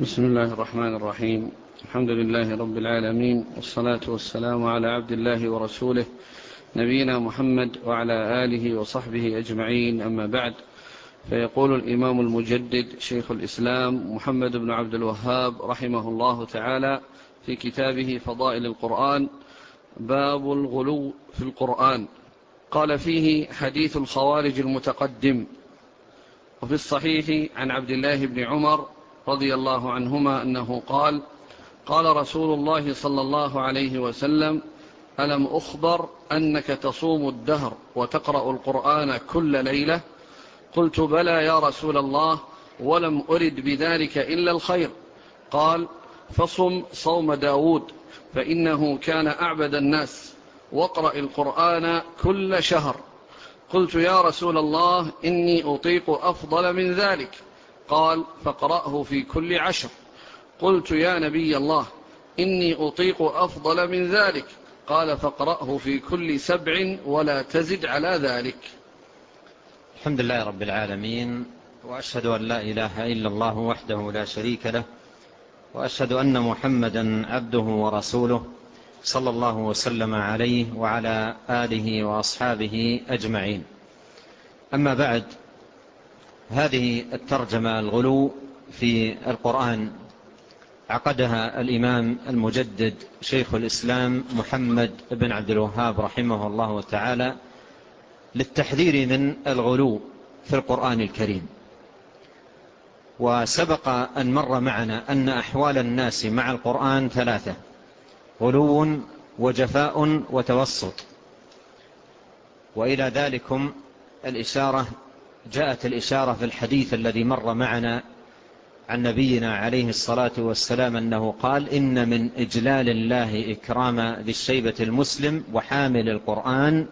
بسم الله الرحمن الرحيم. الحمد لله رب العالمين والصلاة والسلام على عبد الله ورسوله نبينا محمد وعلى آله وصحبه أجمعين. أما بعد فيقول الإمام المجدد شيخ الإسلام محمد بن عبد الوهاب رحمه الله تعالى في كتابه فضائل القرآن باب الغلو في القرآن. قال فيه حديث الخوارج المتقدم. وفي الصحيح عن عبد الله بن عمر رضي الله عنهما أنه قال قال رسول الله صلى الله عليه وسلم ألم أخبر أنك تصوم الدهر وتقرأ القرآن كل ليلة؟ قلت بلى يا رسول الله ولم أرد بذلك إلا الخير. قال فصم صوم داود فإنه كان أعبد الناس واقرأ القرآن كل شهر. قلت يا رسول الله إني أطيق أفضل من ذلك. قال فقرأه في كل عشر. قلت يا نبي الله إني أطيق أفضل من ذلك. قال فقرأه في كل سبع ولا تزد على ذلك. الحمد لله رب العالمين وأشهد أن لا إله إلا الله وحده لا شريك له وأشهد أن محمدا عبده ورسوله صلى الله وسلم عليه وعلى آله وأصحابه أجمعين. أما بعد هذه الترجمة الغلو في القرآن عقدها الإمام المجدد شيخ الإسلام محمد بن عبد الوهاب رحمه الله تعالى للتحذير من الغلو في القرآن الكريم. وسبق أن مر معنا أن أحوال الناس مع القرآن ثلاثة غلو وجفاء وتوسط. وإلى ذلكم الإشارة جاءت الإشارة في الحديث الذي مر معنا عن نبينا عليه الصلاة والسلام أنه قال إن من إجلال الله إكرام ذي الشيبة المسلم وحامل القرآن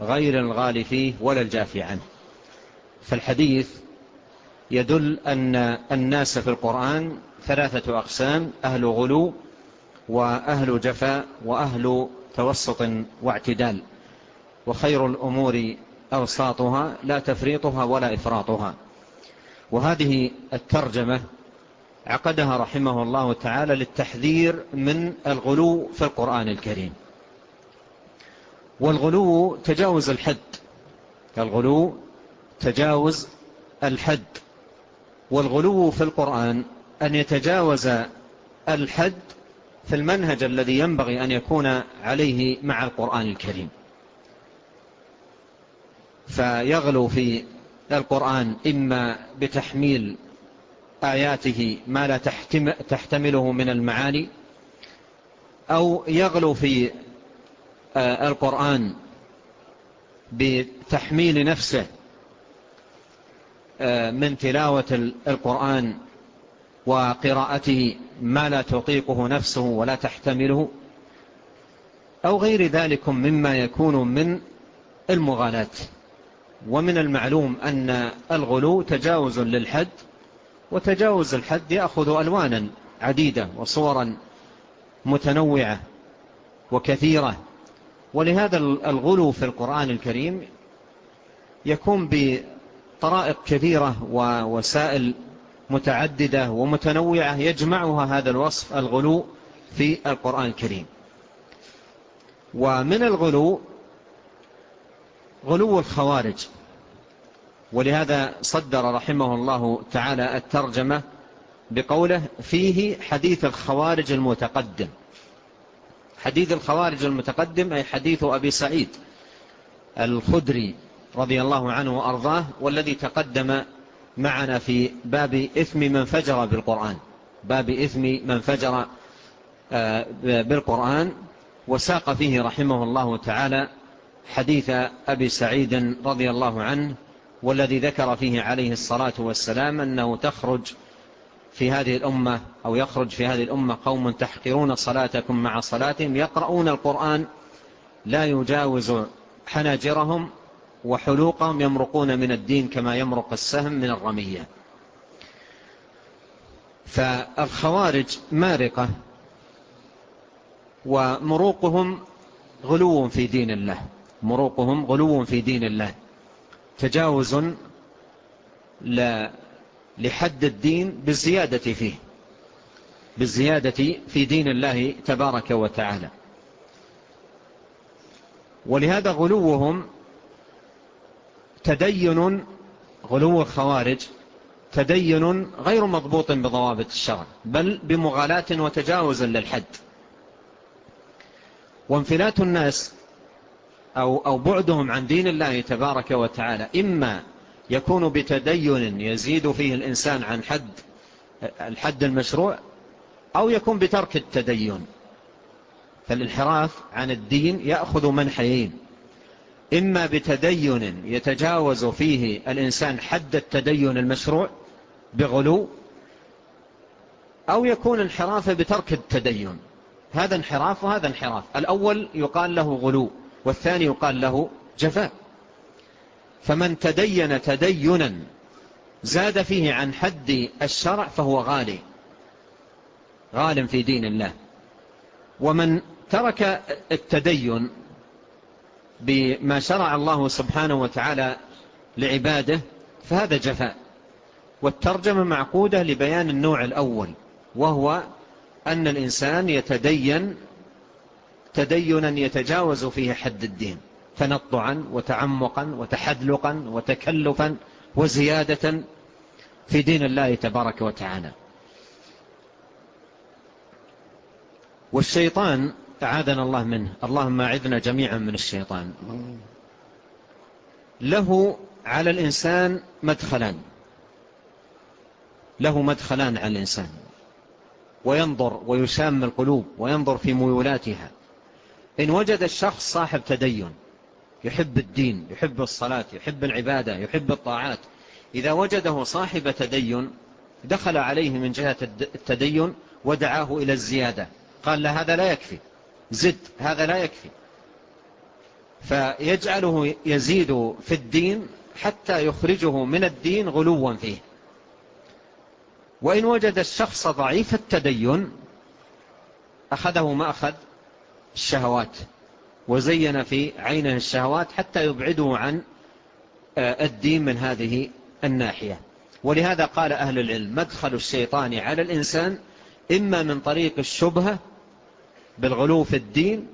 غير الغالي فيه ولا الجافي عنه. فالحديث يدل أن الناس في القرآن ثلاثة أقسام أهل غلو وأهل جفاء وأهل توسط واعتدال. وخير الأمور أوساطها لا تفريطها ولا إفراطها. وهذه الترجمة عقدها رحمه الله تعالى للتحذير من الغلو في القرآن الكريم. والغلو تجاوز الحد. الغلو تجاوز الحد. والغلو في القرآن أن يتجاوز الحد في المنهج الذي ينبغي أن يكون عليه مع القرآن الكريم. فيغلو في القرآن إما بتحميل آياته ما لا تحتمله من المعاني أو يغلو في آه، القرآن بتحميل نفسه آه، من تلاوة القرآن وقراءته ما لا تطيقه نفسه ولا تحتمله أو غير ذلك مما يكون من المغالات ومن المعلوم أن الغلو تجاوز للحد وتجاوز الحد يأخذ ألوانا عديدة وصورا متنوعة وكثيرة. ولهذا الغلو في القرآن الكريم يكون بطرائق كثيرة ووسائل متعددة ومتنوعة يجمعها هذا الوصف الغلو في القرآن الكريم. ومن الغلو غلو الخوارج. ولهذا صدر رحمه الله تعالى الترجمة بقوله فيه حديث الخوارج المتقدم. حديث الخوارج المتقدم أي حديث أبي سعيد الخدري رضي الله عنه وأرضاه والذي تقدم معنا في باب إثم من فجر بالقرآن. باب إثم من فجر آه، بالقرآن. وساق فيه رحمه الله تعالى حديث أبي سعيد رضي الله عنه والذي ذكر فيه عليه الصلاة والسلام أنه تخرج في هذه الأمة أو يخرج في هذه الأمة قوم تحقرون صلاتكم مع صلاتهم يقرؤون القرآن لا يجاوز حناجرهم وحلوقهم يمرقون من الدين كما يمرق السهم من الرمية. فالخوارج مارقة ومروقهم غلو في دين الله. مروقهم غلو في دين الله. تجاوز لحد الدين بالزيادة فيه. بالزيادة في دين الله تبارك وتعالى. ولهذا غلوهم تدين غلو الخوارج تدين غير مضبوط بضوابط الشرع بل بمغالاة وتجاوز للحد. وانفلات الناس أو, أو بعدهم عن دين الله تبارك وتعالى. إما يكون بتدين يزيد فيه الإنسان عن حد الحد المشروع أو يكون بترك التدين. فالانحراف عن الدين يأخذ منحيين. إما بتدين يتجاوز فيه الإنسان حد التدين المشروع بغلو أو يكون انحراف بترك التدين. هذا انحراف وهذا انحراف. الأول يقال له غلو. والثاني يقال له جفاء. فمن تدين تدينا زاد فيه عن حد الشرع فهو غالي. غال في دين الله. ومن ترك التدين بما شرع الله سبحانه وتعالى لعباده فهذا جفاء. والترجمة معقودة لبيان النوع الأول وهو أن الإنسان يتدين تدينا يتجاوز فيه حد الدين تنطعا وتعمقا وتحذلقا وتكلفا وزيادة في دين الله تبارك وتعالى. والشيطان أعاذنا الله منه. اللهم أعذنا جميعا من الشيطان. له على الإنسان مدخلان. له مدخلان على الإنسان. وينظر ويسام القلوب وينظر في ميولاتها إن وجد الشخص صاحب تدين يحب الدين يحب الصلاة يحب العبادة يحب الطاعات إذا وجده صاحب تدين دخل عليه من جهة التدين ودعاه إلى الزيادة. قال له هذا لا يكفي. زد هذا لا يكفي. فيجعله يزيد في الدين حتى يخرجه من الدين غلوا فيه. وإن وجد الشخص ضعيف التدين أخذه ما أخذ الشهوات وزين في عينه الشهوات حتى يبعده عن آه، الدين من هذه الناحية. ولهذا قال أهل العلم مدخل الشيطان على الإنسان إما من طريق الشبهة بالغلو في الدين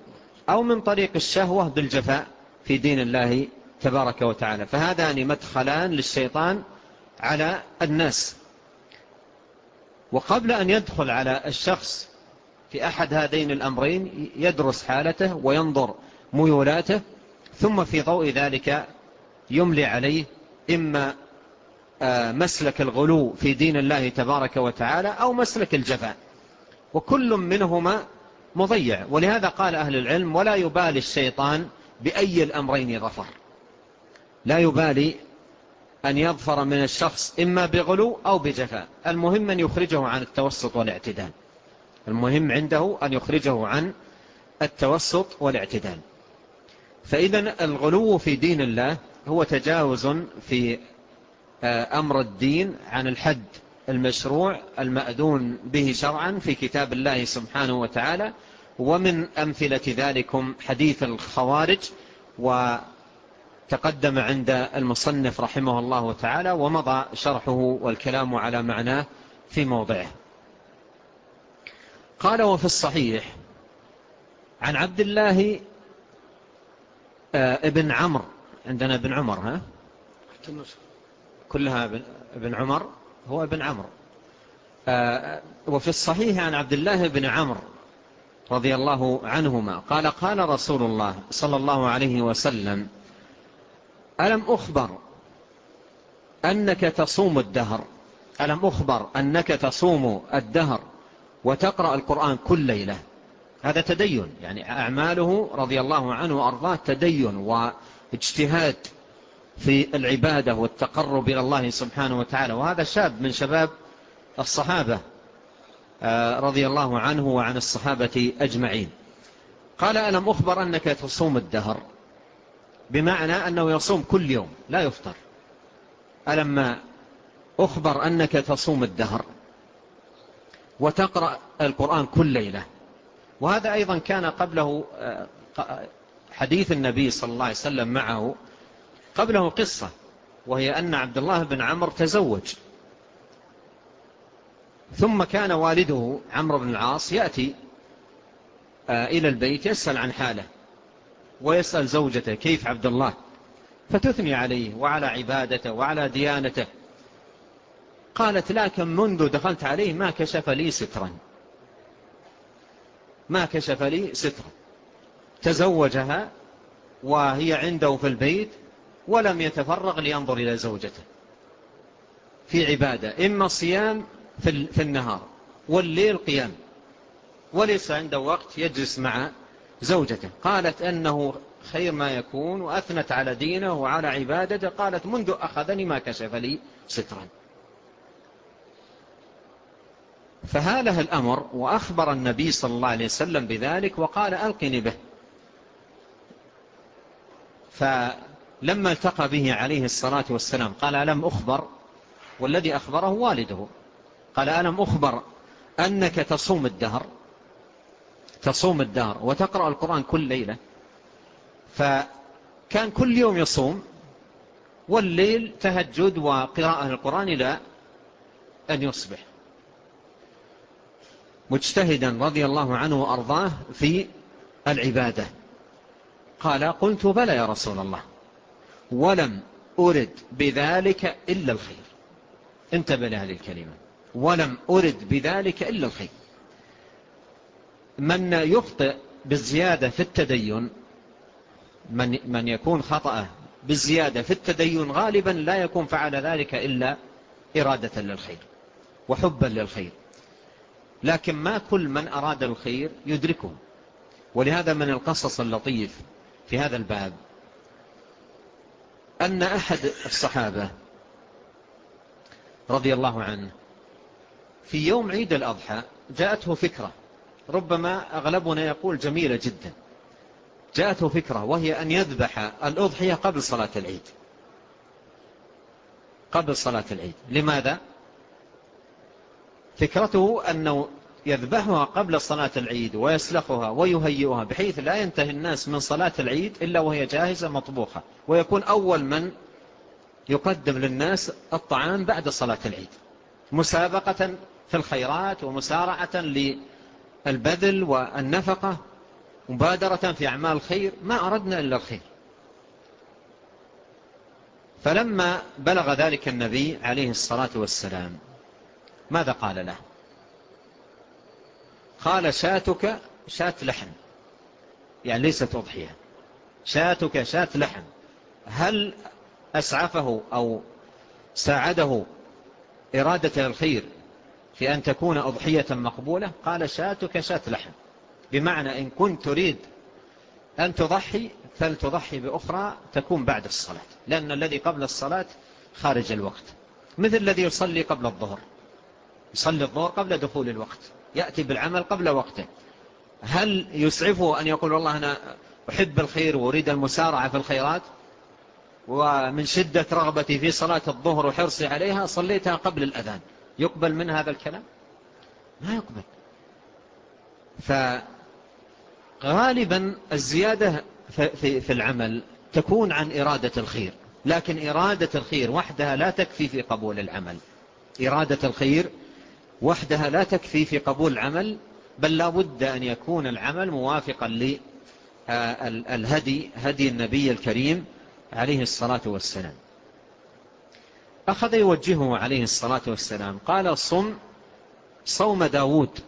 أو من طريق الشهوة بالجفاء في دين الله تبارك وتعالى. فهذان مدخلان للشيطان على الناس. وقبل أن يدخل على الشخص في أحد هذين الأمرين يدرس حالته وينظر ميولاته ثم في ضوء ذلك يملي عليه إما آه، مسلك الغلو في دين الله تبارك وتعالى أو مسلك الجفاء. وكل منهما مضيع. ولهذا قال أهل العلم ولا يبالي الشيطان بأي الأمرين ظفر. لا يبالي أن يظفر من الشخص إما بغلو أو بجفاء. المهم أن يخرجه عن التوسط والاعتدال. المهم عنده أن يخرجه عن التوسط والاعتدال. فإذا الغلو في دين الله هو تجاوز في آه، أمر الدين عن الحد المشروع المأذون به شرعا في كتاب الله سبحانه وتعالى ومن أمثلة ذلكم حديث الخوارج وتقدم عند المصنف رحمه الله تعالى ومضى شرحه والكلام على معناه في موضعه. قال وفي الصحيح عن عبد الله آه، ابن عمر عندنا ابن عمر ها؟ كلها ابن عمر هو ابن عمر آه، وفي الصحيح عن عبد الله بن عمر رضي الله عنهما قال قال رسول الله صلى الله عليه وسلم ألم أخبر أنك تصوم الدهر؟ ألم أخبر أنك تصوم الدهر؟ وتقرأ القرآن كل ليلة. هذا تدين. يعني أعماله رضي الله عنه وأرضاه تدين واجتهاد في العبادة والتقرب إلى الله سبحانه وتعالى. وهذا شاب من شباب الصحابة آه، رضي الله عنه وعن الصحابة أجمعين. قال ألم أخبر أنك تصوم الدهر؟ بمعنى أنه يصوم كل يوم لا يفطر. ألم أخبر أنك تصوم الدهر؟ وتقرأ القرآن كل ليلة. وهذا أيضا كان قبله آه، حديث النبي صلى الله عليه وسلم معه. قبله قصة وهي أن عبد الله بن عمر تزوج. ثم كان والده عمرو بن العاص يأتي آه، إلى البيت يسأل عن حاله ويسأل زوجته كيف عبد الله. فتثني عليه وعلى عبادته وعلى ديانته. قالت لكن منذ دخلت عليه ما كشف لي سترا. ما كشف لي سترا. تزوجها وهي عنده في البيت ولم يتفرغ لينظر إلى زوجته. في عبادة إما الصيام في النهار والليل قيام. وليس عنده وقت يجلس مع زوجته. قالت أنه خير ما يكون وأثنت على دينه وعلى عبادته. قالت منذ أخذني ما كشف لي سترا. فهذا الأمر وأخبر النبي صلى الله عليه وسلم بذلك وقال ألقني به. فلما التقى به عليه الصلاة والسلام قال ألم أخبر؟ والذي أخبره والده. قال ألم أخبر أنك تصوم الدهر؟ تصوم الدهر وتقرأ القرآن كل ليلة. فكان كل يوم يصوم والليل تهجد وقراءة القرآن إلى أن يصبح. مجتهدا رضي الله عنه وأرضاه في العبادة. قال قلت بلى يا رسول الله ولم أرد بذلك إلا الخير. انتبه لهذه الكلمة. ولم أرد بذلك إلا الخير. من يخطئ بالزيادة في التدين من, من يكون خطأه بالزيادة في التدين غالبا لا يكون فعل ذلك إلا إرادة للخير وحبا للخير. لكن ما كل من أراد الخير يدركه. ولهذا من القصص اللطيف في هذا الباب أن أحد الصحابة رضي الله عنه في يوم عيد الأضحى جاءته فكرة. ربما أغلبنا يقول جميلة جدا. جاءته فكرة وهي أن يذبح الأضحية قبل صلاة العيد. قبل صلاة العيد. لماذا؟ فكرته أنه يذبحها قبل صلاة العيد ويسلخها ويهيئها بحيث لا ينتهي الناس من صلاة العيد إلا وهي جاهزة مطبوخة ويكون أول من يقدم للناس الطعام بعد صلاة العيد مسابقة في الخيرات ومسارعة للبذل والنفقة مبادرة في أعمال الخير ما أردنا إلا الخير. فلما بلغ ذلك النبي عليه الصلاة والسلام ماذا قال له؟ قال شاتك شات لحم. يعني ليست أضحية شاتك شات لحم. هل أسعفه أو ساعده إرادة الخير في أن تكون أضحية مقبولة؟ قال شاتك شات لحم. بمعنى إن كنت تريد أن تضحي فلتضحي بأخرى تكون بعد الصلاة. لأن الذي قبل الصلاة خارج الوقت. مثل الذي يصلي قبل الظهر. يصلي الظهر قبل دخول الوقت يأتي بالعمل قبل وقته. هل يسعفه أن يقول والله أنا أحب الخير وأريد المسارعة في الخيرات؟ ومن شدة رغبتي في صلاة الظهر وحرصي عليها صليتها قبل الأذان. يقبل من هذا الكلام؟ ما يقبل. فغالبا الزيادة في العمل تكون عن إرادة الخير. لكن إرادة الخير وحدها لا تكفي في قبول العمل. إرادة الخير وحدها لا تكفي في قبول العمل بل لا بد أن يكون العمل موافقا للهدي هدي النبي الكريم عليه الصلاة والسلام. أخذ يوجهه عليه الصلاة والسلام قال صم صوم داود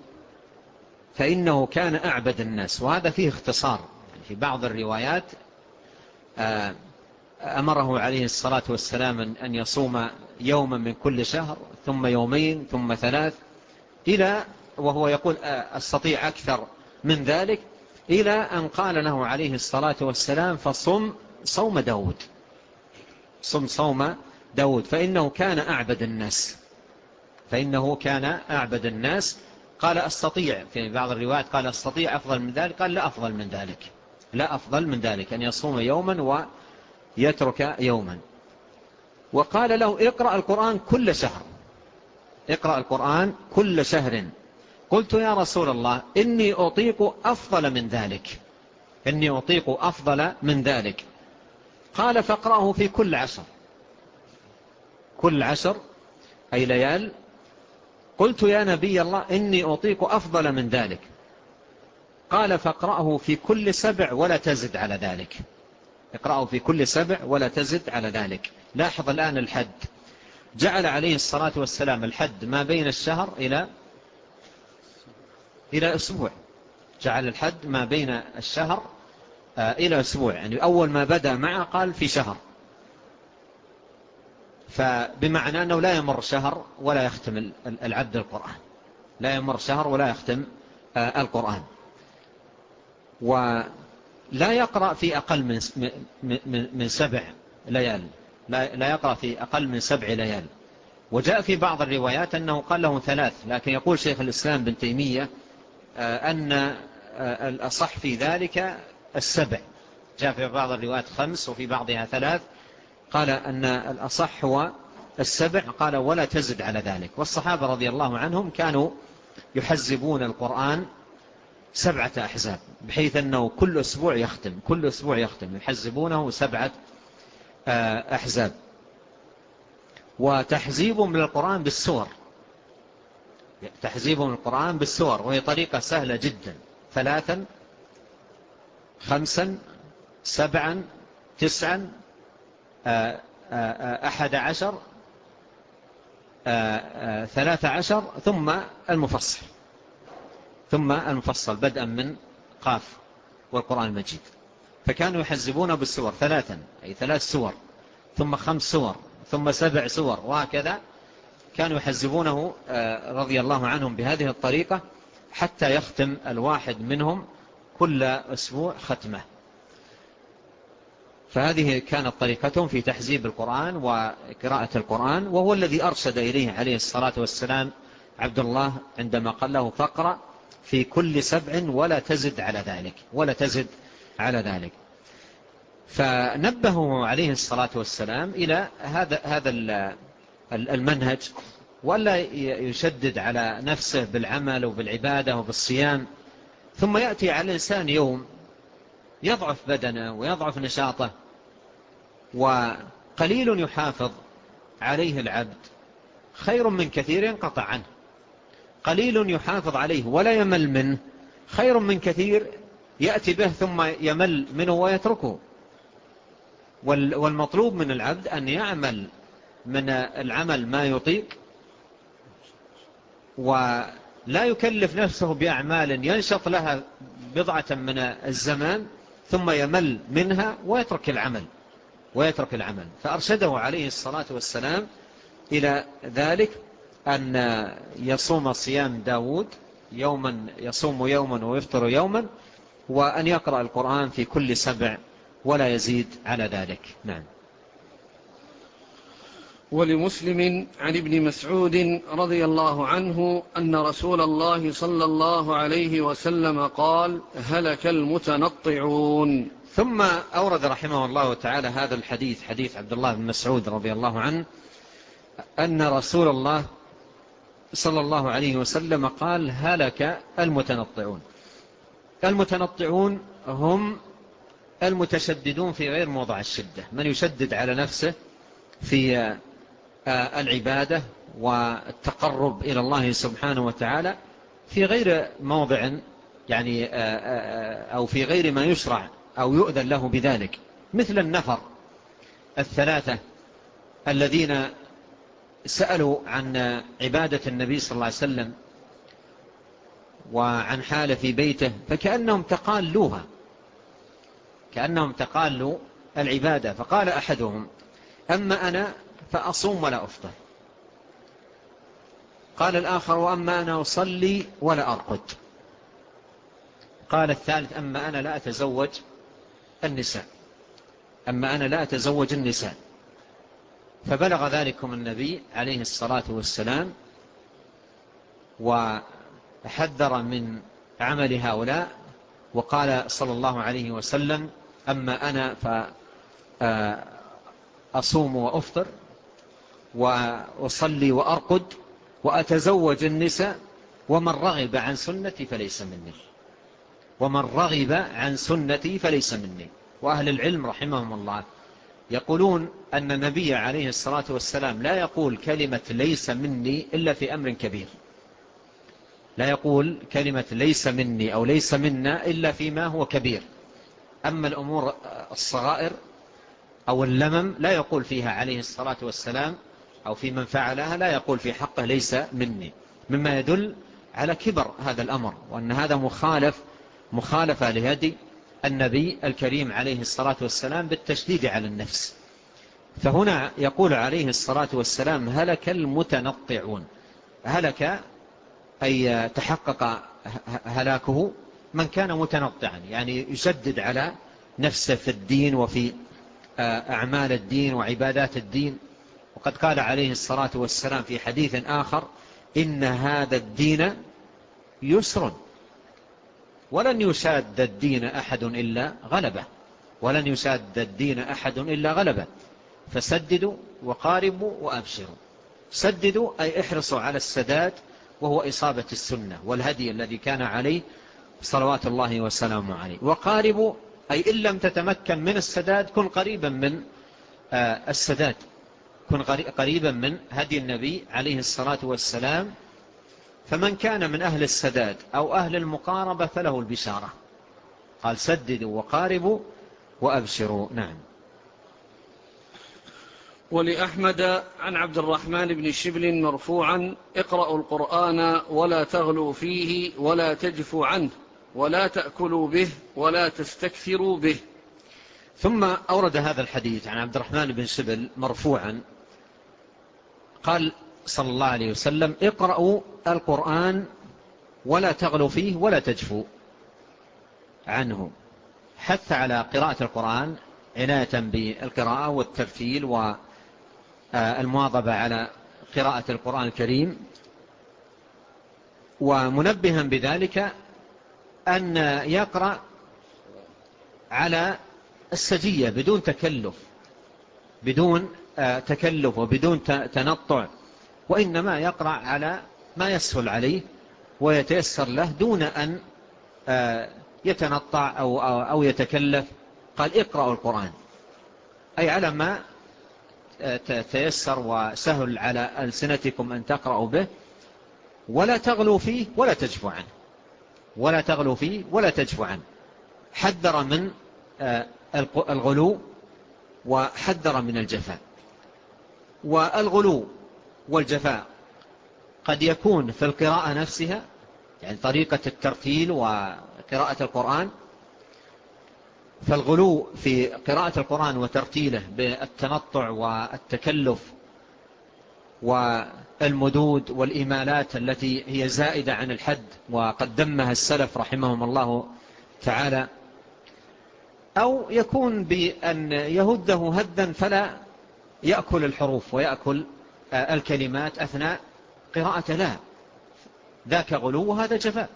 فإنه كان أعبد الناس. وهذا فيه اختصار يعني في بعض الروايات آه، أمره عليه الصلاة والسلام أن يصوم يوما من كل شهر ثم يومين ثم ثلاث إلى وهو يقول آه، أستطيع أكثر من ذلك إلى أن قال له عليه الصلاة والسلام فصم صوم داود. صم صوم داود. فإنه كان أعبد الناس. فإنه كان أعبد الناس. قال أستطيع. في بعض الروايات قال أستطيع أفضل من ذلك. قال لا أفضل من ذلك. لا أفضل من ذلك. أن يصوم يوما يترك يوما. وقال له اقرأ القرآن كل شهر. اقرأ القرآن كل شهر. قلت يا رسول الله إني أطيق أفضل من ذلك. إني أطيق أفضل من ذلك. قال فاقرأه في كل عشر كل عشر أي ليال. قلت يا نبي الله إني أطيق أفضل من ذلك. قال فاقرأه في كل سبع ولا تزد على ذلك. اقرأوا في كل سبع ولا تزد على ذلك. لاحظ الآن الحد. جعل عليه الصلاة والسلام الحد ما بين الشهر إلى إلى أسبوع. جعل الحد ما بين الشهر آه، إلى أسبوع. يعني أول ما بدأ معه قال في شهر. فبمعنى أنه لا يمر شهر ولا يختم العبد القرآن. لا يمر شهر ولا يختم آه، القرآن. وقال لا يقرأ في أقل من, من, من سبع ليال. لا, لا يقرأ في أقل من سبع ليال. وجاء في بعض الروايات أنه قال له ثلاث لكن يقول شيخ الإسلام بن تيمية آه، أن آه، الأصح في ذلك السبع. جاء في بعض الروايات خمس وفي بعضها ثلاث. قال أن الأصح هو السبع قال ولا تزد على ذلك. والصحابة رضي الله عنهم كانوا يحزبون القرآن سبعة أحزاب بحيث أنه كل أسبوع يختم كل أسبوع يختم يحزبونه سبعة آه، أحزاب. وتحزيبهم للقرآن بالسور. تحزيبهم للقرآن بالسور وهي طريقة سهلة جدا. ثلاثا خمسا سبعا تسعا آه، آه، أحد عشر ثلاثة عشر ثم المفصل. ثم المفصل بدءا من قاف والقرآن المجيد. فكانوا يحزبون بالسور ثلاثا أي ثلاث سور ثم خمس سور ثم سبع سور وهكذا كانوا يحزبونه آه، رضي الله عنهم بهذه الطريقة حتى يختم الواحد منهم كل أسبوع ختمة. فهذه كانت طريقتهم في تحزيب القرآن وقراءة القرآن وهو الذي أرشد إليه عليه الصلاة والسلام عبد الله عندما قال له فقرأ في كل سبع ولا تزد على ذلك ولا تزد على ذلك. فنبهوا عليه الصلاة والسلام إلى هذا هذا المنهج ولا يشدد على نفسه بالعمل وبالعبادة وبالصيام. ثم يأتي على الإنسان يوم يضعف بدنه ويضعف نشاطه وقليل يحافظ عليه العبد. خير من كثير ينقطع عنه. قليل يحافظ عليه ولا يمل منه. خير من كثير يأتي به ثم يمل منه ويتركه. والمطلوب من العبد أن يعمل من العمل ما يطيق ولا يكلف نفسه بأعمال ينشط لها بضعة من الزمان ثم يمل منها ويترك العمل ويترك العمل. فأرشده عليه الصلاة والسلام إلى ذلك أن يصوم صيام داود يوما يصوم يوما ويفطر يوما وأن يقرأ القرآن في كل سبع ولا يزيد على ذلك. نعم. ولمسلم عن ابن مسعود رضي الله عنه أن رسول الله صلى الله عليه وسلم قال هلك المتنطعون. ثم أورد رحمه الله تعالى هذا الحديث حديث عبد الله بن مسعود رضي الله عنه أن رسول الله صلى الله عليه وسلم قال هلك المتنطعون. المتنطعون هم المتشددون في غير موضع الشدة. من يشدد على نفسه في آه، العبادة والتقرب إلى الله سبحانه وتعالى في غير موضع يعني آه، آه، أو في غير ما يشرع أو يؤذن له بذلك. مثل النفر الثلاثة الذين سألوا عن عبادة النبي صلى الله عليه وسلم وعن حال في بيته فكأنهم تقالوها. كأنهم تقالوا العبادة. فقال أحدهم أما أنا فأصوم ولا أفطر. قال الآخر وأما أنا أصلي ولا أرقد. قال الثالث أما أنا لا أتزوج النساء. أما أنا لا أتزوج النساء. فبلغ ذلكم النبي عليه الصلاة والسلام وحذر من عمل هؤلاء وقال صلى الله عليه وسلم أما أنا فأصوم وأفطر وأصلي وأرقد وأتزوج النساء ومن رغب عن سنتي فليس مني ومن رغب عن سنتي فليس مني وأهل العلم رحمهم الله يقولون أن النبي عليه الصلاة والسلام لا يقول كلمة ليس مني إلا في أمر كبير. لا يقول كلمة ليس مني أو ليس منا إلا فيما هو كبير. أما الأمور الصغائر أو اللمم لا يقول فيها عليه الصلاة والسلام أو في من فعلها لا يقول في حقه ليس مني. مما يدل على كبر هذا الأمر وأن هذا مخالف مخالفة لهدي النبي الكريم عليه الصلاة والسلام بالتشديد على النفس. فهنا يقول عليه الصلاة والسلام هلك المتنطعون. هلك أي تحقق هلاكه من كان متنطعا يعني يشدد على نفسه في الدين وفي آه، أعمال الدين وعبادات الدين. وقد قال عليه الصلاة والسلام في حديث آخر إن هذا الدين يسر. ولن يساد الدين أحد إلا غلبه. ولن يساد الدين أحد إلا غلبه. فسددوا وقاربوا وأبصروا. سددوا أي احرصوا على السداد وهو إصابة السنة والهدي الذي كان عليه صلوات الله وسلامه عليه. وقاربوا أي إن لم تتمكن من السداد كن قريبا من آه، السداد. كن قريبا من هدي النبي عليه الصلاة والسلام فمن كان من أهل السداد أو أهل المقاربة فله البشارة قال سددوا وقاربوا وأبشروا. نعم. ولأحمد عن عبد الرحمن بن شبل مرفوعا اقرأوا القرآن ولا تغلوا فيه ولا تجفوا عنه ولا تأكلوا به ولا تستكثروا به. ثم أورد هذا الحديث عن عبد الرحمن بن شبل مرفوعا قال صلى الله عليه وسلم اقرأوا القرآن ولا تغلوا فيه ولا تجفوا عنه. حث على قراءة القرآن عناية بالقراءة والترتيل والمواظبة على قراءة القرآن الكريم. ومنبها بذلك أن يقرأ على السجية بدون تكلف بدون تكلف وبدون تنطع. وإنما يقرأ على ما يسهل عليه ويتيسر له دون أن آه، يتنطع أو, أو يتكلف. قال اقرأوا القرآن. أي على ما آه، تيسر وسهل على ألسنتكم أن تقرأوا به. ولا تغلو فيه ولا تجفو عنه. ولا تغلو فيه ولا تجفو عنه. حذر من آه، الغلو وحذر من الجفاء. والغلو والجفاء. قد يكون في القراءة نفسها يعني طريقة الترتيل وقراءة القرآن فالغلو في قراءة القرآن وترتيله بالتنطع والتكلف والمدود والإمالات التي هي زائدة عن الحد وقد دمها السلف رحمهم الله تعالى أو يكون بأن يهده هدا فلا يأكل الحروف ويأكل آه، الكلمات أثناء قراءة لها ذاك غلو وهذا جفاء.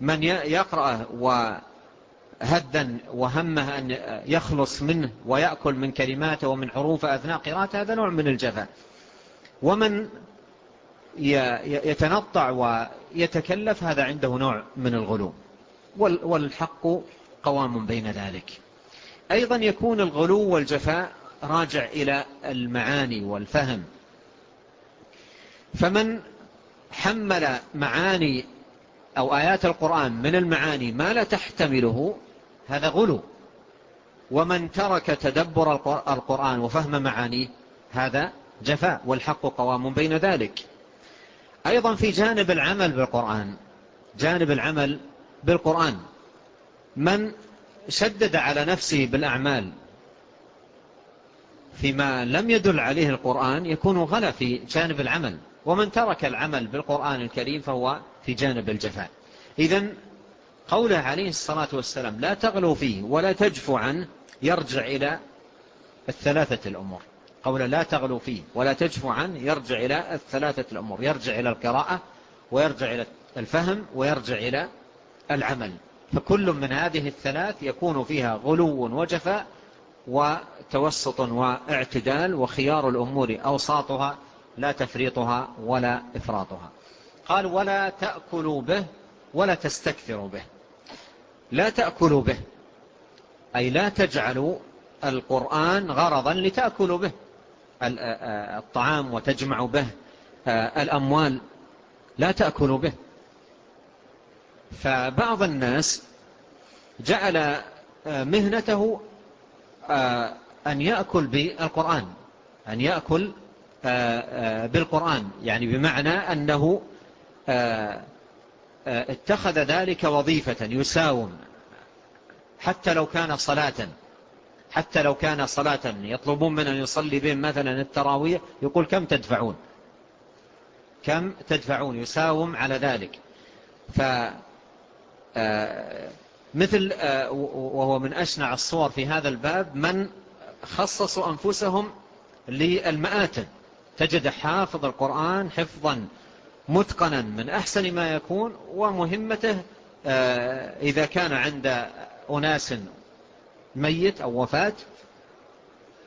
من يقرأ وهدا وهمه أن يخلص منه ويأكل من كلماته ومن حروفه أثناء قراءته هذا نوع من الجفاء. ومن يتنطع ويتكلف هذا عنده نوع من الغلو. والحق قوام بين ذلك. أيضا يكون الغلو والجفاء راجع إلى المعاني والفهم. فمن حمل معاني أو آيات القرآن من المعاني ما لا تحتمله هذا غلو. ومن ترك تدبر القرآن وفهم معانيه هذا جفاء والحق قوام بين ذلك. أيضا في جانب العمل بالقرآن جانب العمل بالقرآن. من شدد على نفسه بالأعمال فيما لم يدل عليه القرآن يكون غلا في جانب العمل. ومن ترك العمل بالقرآن الكريم فهو في جانب الجفاء. إذا قوله عليه الصلاة والسلام لا تغلو فيه ولا تجفو عنه يرجع إلى الثلاثة الأمور. قوله لا تغلو فيه ولا تجفو عنه يرجع إلى الثلاثة الأمور. يرجع إلى القراءة ويرجع إلى الفهم ويرجع إلى العمل. فكل من هذه الثلاث يكون فيها غلو وجفاء وتوسط واعتدال وخيار الأمور أوساطها لا تفريطها ولا إفراطها. قال ولا تأكلوا به ولا تستكثروا به. لا تأكلوا به. أي لا تجعلوا القرآن غرضا لتأكلوا به. الطعام وتجمعوا به. الأموال لا تأكلوا به. فبعض الناس جعل مهنته آه، أن يأكل بالقرآن. أن يأكل آه، آه، بالقرآن. يعني بمعنى أنه اتخذ ذلك وظيفة يساوم. حتى لو كان صلاة. حتى لو كان صلاة. يطلبون من أن يصلي بهم مثلا التراوية يقول كم تدفعون؟ كم تدفعون؟ يساوم على ذلك. ف مثل آه، وهو من أشنع الصور في هذا الباب من خصصوا أنفسهم للمآتن. تجد حافظ القرآن حفظا متقنا من أحسن ما يكون ومهمته آه، إذا كان عند أناس ميت أو وفاة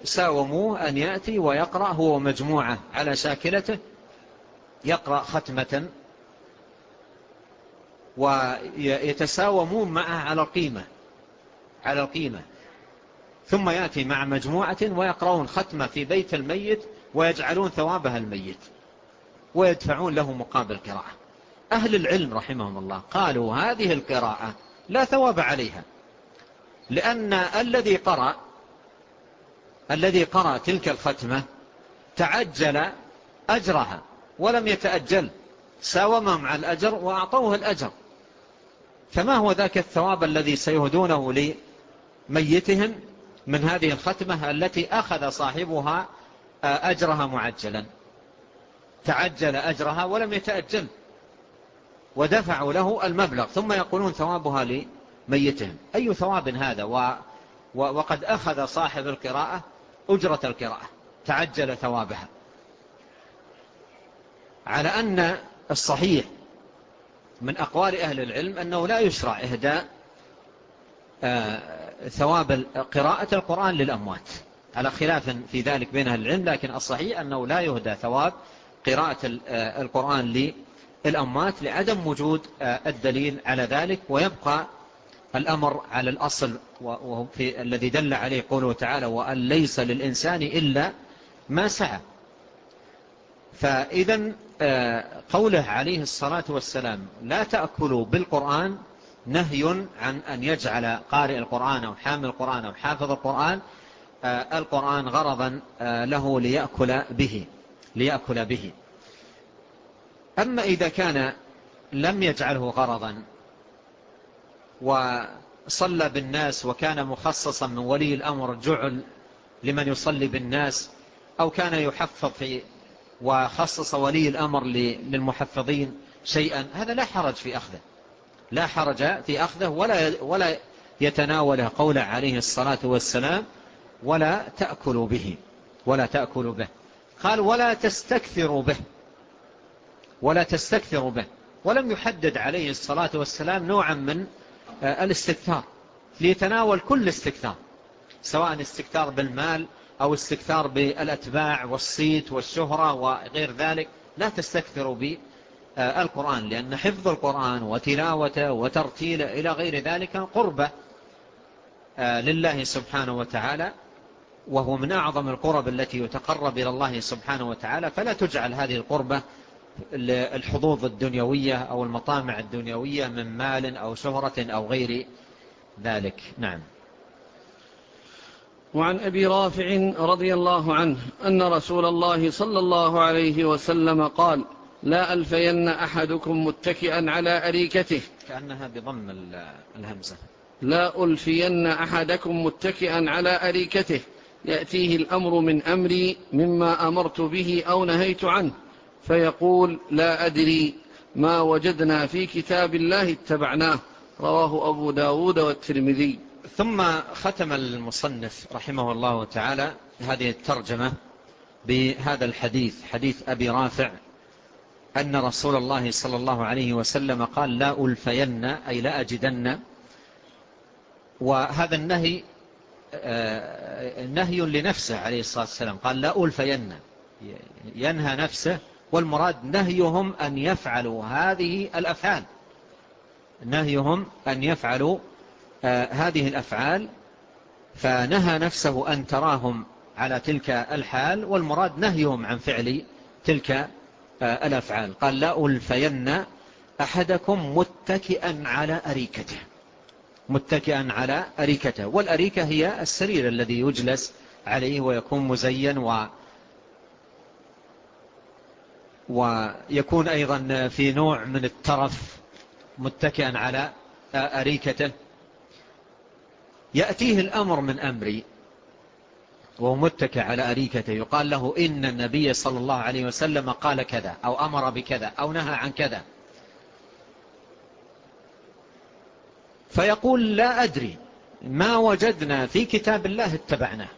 ساوموه أن يأتي ويقرأ هو مجموعة على شاكلته يقرأ ختمة ويتساومون معه على القيمة على القيمة ثم يأتي مع مجموعة ويقرؤون ختمة في بيت الميت ويجعلون ثوابها الميت ويدفعون له مقابل قراءة أهل العلم رحمهم الله قالوا هذه القراءة لا ثواب عليها لأن الذي قرأ الذي قرأ تلك الختمة تعجل أجرها ولم يتأجل ساومهم على الأجر وأعطوه الأجر. فما هو ذاك الثواب الذي سيهدونه لميتهم من هذه الختمة التي أخذ صاحبها آه، أجرها معجلا؟ تعجل أجرها ولم يتأجل ودفعوا له المبلغ ثم يقولون ثوابها لميتهم. أي ثواب هذا؟ و وقد أخذ صاحب القراءة أجرة القراءة تعجل ثوابها. على أن الصحيح من أقوال أهل العلم أنه لا يشرع إهداء آه، ثواب قراءة القرآن للأموات. على خلاف في ذلك بين أهل العلم لكن الصحيح أنه لا يهدى ثواب قراءة آه، القرآن للأموات لعدم وجود آه، الدليل على ذلك ويبقى الأمر على الأصل وهو في الذي دل عليه قوله تعالى وأن ليس للإنسان إلا ما سعى فإذا آه، قوله عليه الصلاة والسلام لا تأكلوا بالقرآن نهي عن أن يجعل قارئ القرآن أو حامل القرآن أو حافظ القرآن آه، القرآن غرضا آه، له ليأكل به ليأكل به. أما إذا كان لم يجعله غرضا وصلى بالناس وكان مخصصا من ولي الأمر جعل لمن يصلي بالناس أو كان يحفظ في وخصص ولي الأمر للمحفظين شيئا. هذا لا حرج في أخذه. لا حرج في أخذه ولا, ولا يتناول قول عليه الصلاة والسلام ولا تأكل به. ولا تأكل به. قال ولا تستكثر به. ولا تستكثر به. ولم يحدد عليه الصلاة والسلام نوعا من آه، الاستكثار. ليتناول كل استكثار. سواء استكثار بالمال أو استكثار بالأتباع والصيت والشهرة وغير ذلك لا تستكثروا بالقرآن لأن حفظ القرآن وتلاوته وترتيله إلى غير ذلك قربة آه، لله سبحانه وتعالى وهو من أعظم القرب التي يتقرب إلى الله سبحانه وتعالى فلا تجعل هذه القربة للحظوظ الدنيوية أو المطامع الدنيوية من مال أو شهرة أو غير ذلك. نعم. وعن أبي رافع رضي الله عنه أن رسول الله صلى الله عليه وسلم قال لا ألفين أحدكم متكئا على أريكته. كأنها بضم الهمزة. لا ألفين أحدكم متكئا على أريكته. يأتيه الأمر من أمري مما أمرت به أو نهيت عنه. فيقول لا أدري ما وجدنا في كتاب الله اتبعناه. رواه أبو داود والترمذي. ثم ختم المصنف رحمه الله تعالى هذه الترجمة بهذا الحديث حديث أبي رافع أن رسول الله صلى الله عليه وسلم قال لا ألفين أي لا أجدن. وهذا النهي آه، نهي لنفسه عليه الصلاة والسلام. قال لا ألفين. ينهى نفسه والمراد نهيهم أن يفعلوا هذه الأفعال. نهيهم أن يفعلوا آه، هذه الأفعال فنهى نفسه أن تراهم على تلك الحال والمراد نهيهم عن فعل تلك آه، الأفعال. قال لا ألفين أحدكم متكئا على أريكته. متكئا على أريكته. والأريكة هي السرير الذي يجلس عليه ويكون مزين و ويكون أيضا في نوع من الترف متكئا على آه، أريكته. يأتيه الأمر من أمري وهو متكى على أريكته. يقال له إن النبي صلى الله عليه وسلم قال كذا أو أمر بكذا أو نهى عن كذا. فيقول لا أدري ما وجدنا في كتاب الله اتبعناه.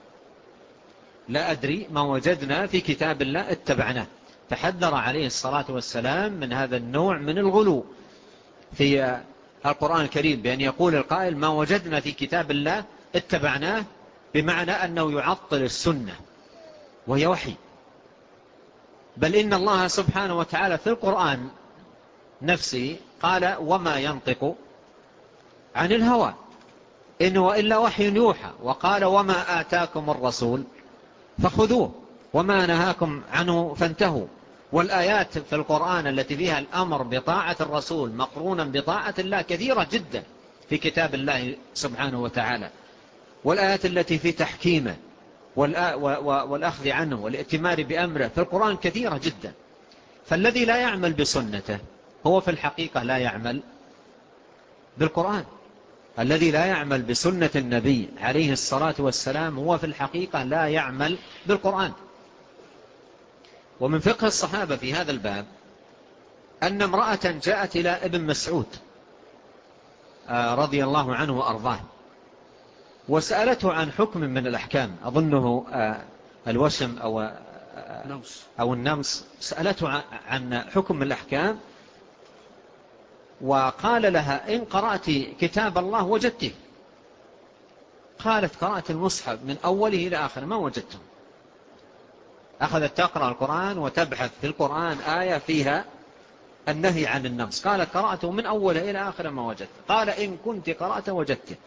لا أدري ما وجدنا في كتاب الله اتبعناه. فحذر عليه الصلاة والسلام من هذا النوع من الغلو في القرآن الكريم بأن يقول القائل ما وجدنا في كتاب الله اتبعناه بمعنى أنه يعطل السنة وهي وحي. بل إن الله سبحانه وتعالى في القرآن نفسه قال وما ينطق عن الهوى. إن وإلا وحي يوحى وقال وما آتاكم الرسول فخذوه وما نهاكم عنه فانتهوا. والآيات في القرآن التي فيها الأمر بطاعة الرسول مقرونا بطاعة الله كثيرة جدا في كتاب الله سبحانه وتعالى. والآيات التي في تحكيمه والأخذ عنه والائتمار بأمره في القرآن كثيرة جدا. فالذي لا يعمل بسنته هو في الحقيقة لا يعمل بالقرآن. الذي لا يعمل بسنة النبي عليه الصلاة والسلام هو في الحقيقة لا يعمل بالقرآن. ومن فقه الصحابة في هذا الباب أن امرأة جاءت إلى ابن مسعود آه، رضي الله عنه وأرضاه وسألته عن حكم من الأحكام أظنه آه، الوشم أو آه، أو النمس سألته عن حكم من الأحكام وقال لها إن قرأت كتاب الله وجدته. قالت قرأت المصحف من أوله إلى آخر ما وجدته؟ أخذت تقرأ القرآن وتبحث في القرآن آية فيها النهي عن النمس قال قرأته من أوله إلى آخر ما وجدت. قال إن كنت قرأت وجدت.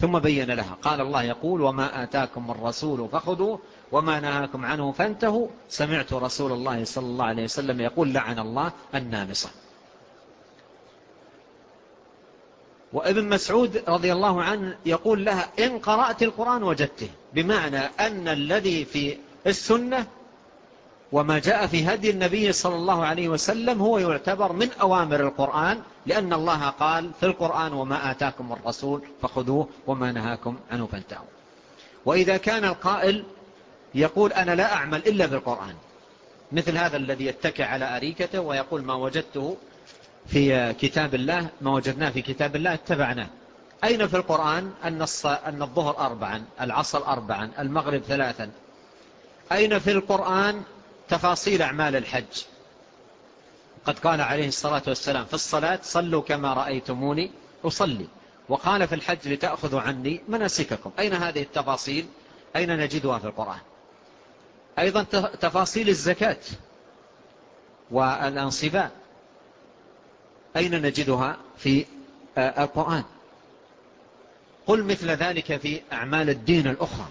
ثم بين لها. قال الله يقول وما آتاكم الرسول فخذوا وما نهاكم عنه فانتهوا. سمعت رسول الله صلى الله عليه وسلم يقول لعن الله النامصة. وابن مسعود رضي الله عنه يقول لها إن قرأت القرآن وجدته. بمعنى أن الذي في السنة وما جاء في هدي النبي صلى الله عليه وسلم هو يعتبر من أوامر القرآن لأن الله قال في القرآن وما آتاكم الرسول فخذوه وما نهاكم عنه فانتهوا. وإذا كان القائل يقول أنا لا أعمل إلا بالقرآن مثل هذا الذي يتكع على أريكته ويقول ما وجدته في كتاب الله ما وجدناه في كتاب الله اتبعناه. أين في القرآن؟ أن, أن الظهر أربعا العصر أربعا المغرب ثلاثا. أين في القرآن؟ تفاصيل أعمال الحج. قد قال عليه الصلاة والسلام في الصلاة صلوا كما رأيتموني أصلي. وقال في الحج لتأخذوا عني مناسككم. أين هذه التفاصيل؟ أين نجدها في القرآن؟ أيضا تفاصيل الزكاة والأنصباء أين نجدها في آه، القرآن؟ قل مثل ذلك في أعمال الدين الأخرى.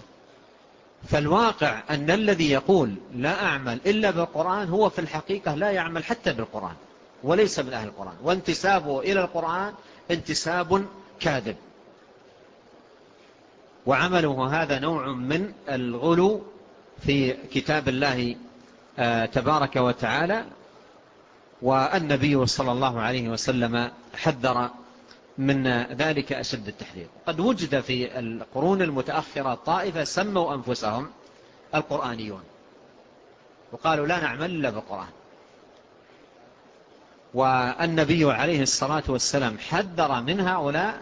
فالواقع أن الذي يقول لا أعمل إلا بالقرآن هو في الحقيقة لا يعمل حتى بالقرآن وليس من أهل القرآن وانتسابه إلى القرآن انتساب كاذب وعمله هذا نوع من الغلو في كتاب الله آه، تبارك وتعالى والنبي صلى الله عليه وسلم حذر من ذلك أشد التحذير. قد وجد في القرون المتأخرة طائفة سموا أنفسهم القرآنيون. وقالوا لا نعمل إلا بالقرآن. والنبي عليه الصلاة والسلام حذر من هؤلاء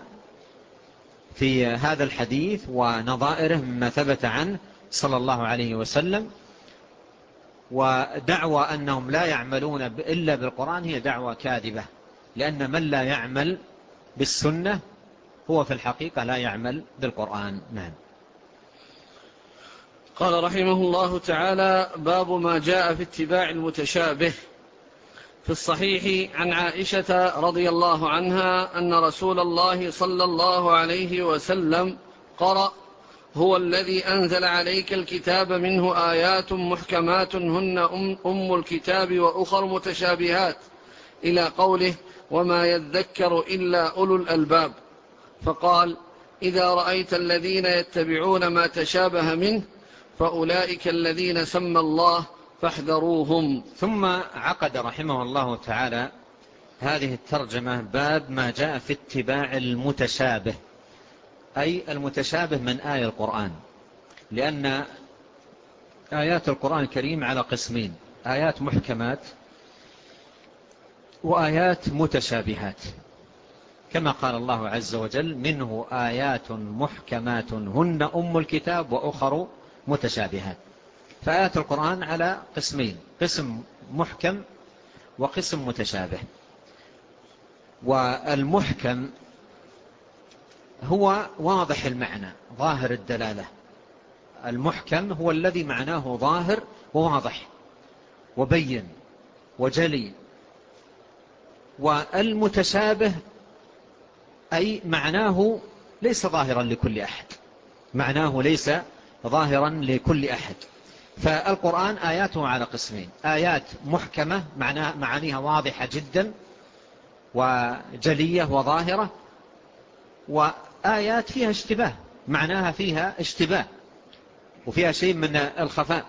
في هذا الحديث ونظائره مما ثبت عنه صلى الله عليه وسلم. ودعوى أنهم لا يعملون إلا بالقرآن هي دعوى كاذبة. لأن من لا يعمل بالسنة هو في الحقيقة لا يعمل بالقرآن. نعم. قال رحمه الله تعالى باب ما جاء في اتباع المتشابه. في الصحيح عن عائشة رضي الله عنها أن رسول الله صلى الله عليه وسلم قرأ هو الذي أنزل عليك الكتاب منه آيات محكمات هن أم, الكتاب وأخر متشابهات إلى قوله وما يذكر إلا أولو الألباب فقال إذا رأيت الذين يتبعون ما تشابه منه فأولئك الذين سمى الله فاحذروهم. ثم عقد رحمه الله تعالى هذه الترجمة باب ما جاء في اتباع المتشابه أي المتشابه من آية القرآن لأن آيات القرآن الكريم على قسمين آيات محكمات وآيات متشابهات. كما قال الله عز وجل منه آيات محكمات هن أم الكتاب وأخر متشابهات. فآيات القرآن على قسمين قسم محكم وقسم متشابه. والمحكم هو واضح المعنى ظاهر الدلالة. المحكم هو الذي معناه ظاهر وواضح وبين وجلي والمتشابه أي معناه ليس ظاهرا لكل أحد. معناه ليس ظاهرا لكل أحد. فالقرآن آياته على قسمين. آيات محكمة معانيها واضحة جدا وجلية وظاهرة وآيات فيها اشتباه معناها فيها اشتباه وفيها شيء من الخفاء.